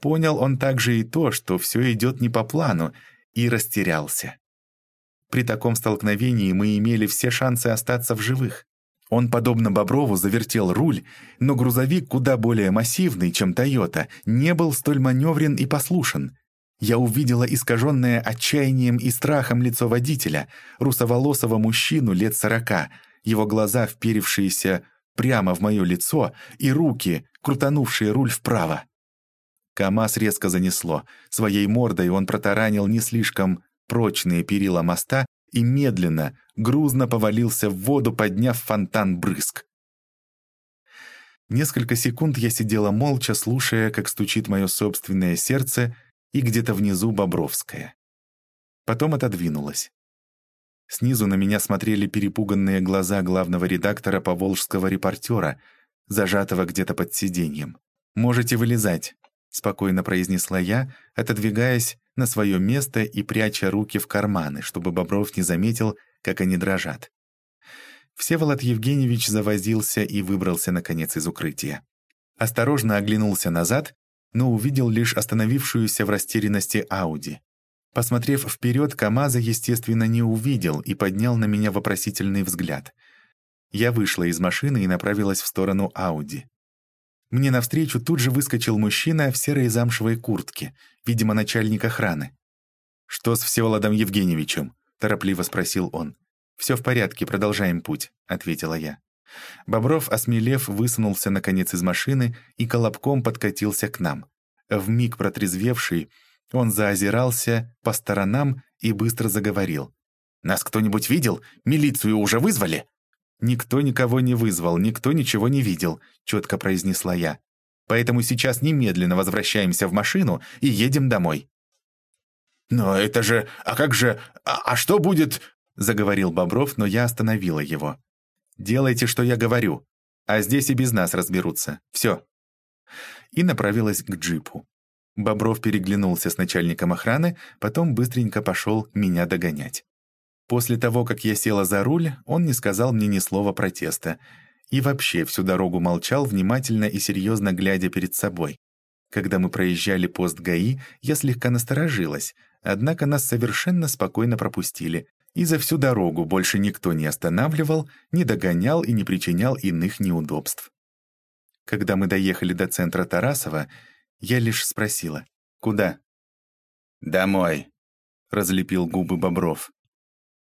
Понял он также и то, что все идет не по плану, и растерялся. При таком столкновении мы имели все шансы остаться в живых. Он, подобно Боброву, завертел руль, но грузовик, куда более массивный, чем «Тойота», не был столь маневрен и послушен. Я увидела искаженное отчаянием и страхом лицо водителя, русоволосого мужчину лет сорока, его глаза, вперившиеся прямо в мое лицо, и руки, крутанувшие руль вправо. КамАЗ резко занесло. Своей мордой он протаранил не слишком прочные перила моста и медленно, грузно повалился в воду, подняв фонтан брызг. Несколько секунд я сидела молча, слушая, как стучит мое собственное сердце и где-то внизу Бобровская. Потом отодвинулась. Снизу на меня смотрели перепуганные глаза главного редактора поволжского репортера, зажатого где-то под сиденьем. «Можете вылезать», — спокойно произнесла я, отодвигаясь на свое место и пряча руки в карманы, чтобы Бобров не заметил, как они дрожат. Всеволод Евгеньевич завозился и выбрался, наконец, из укрытия. Осторожно оглянулся назад, но увидел лишь остановившуюся в растерянности Ауди. Посмотрев вперед, КамАЗа, естественно, не увидел и поднял на меня вопросительный взгляд. Я вышла из машины и направилась в сторону Ауди. Мне навстречу тут же выскочил мужчина в серой замшевой куртке, видимо, начальник охраны. «Что с Всеволодом Евгеньевичем?» — торопливо спросил он. «Все в порядке, продолжаем путь», — ответила я. Бобров, осмелев, высунулся наконец из машины и колобком подкатился к нам. Вмиг протрезвевший, он заозирался по сторонам и быстро заговорил. «Нас кто-нибудь видел? Милицию уже вызвали?» «Никто никого не вызвал, никто ничего не видел», — четко произнесла я. «Поэтому сейчас немедленно возвращаемся в машину и едем домой». «Но это же... А как же... А, а что будет...» заговорил Бобров, но я остановила его. «Делайте, что я говорю, а здесь и без нас разберутся. Все». И направилась к джипу. Бобров переглянулся с начальником охраны, потом быстренько пошел меня догонять. После того, как я села за руль, он не сказал мне ни слова протеста. И вообще всю дорогу молчал, внимательно и серьезно глядя перед собой. Когда мы проезжали пост ГАИ, я слегка насторожилась, однако нас совершенно спокойно пропустили, и за всю дорогу больше никто не останавливал, не догонял и не причинял иных неудобств. Когда мы доехали до центра Тарасова, я лишь спросила «Куда?» «Домой», — разлепил губы Бобров.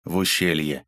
«В ущелье».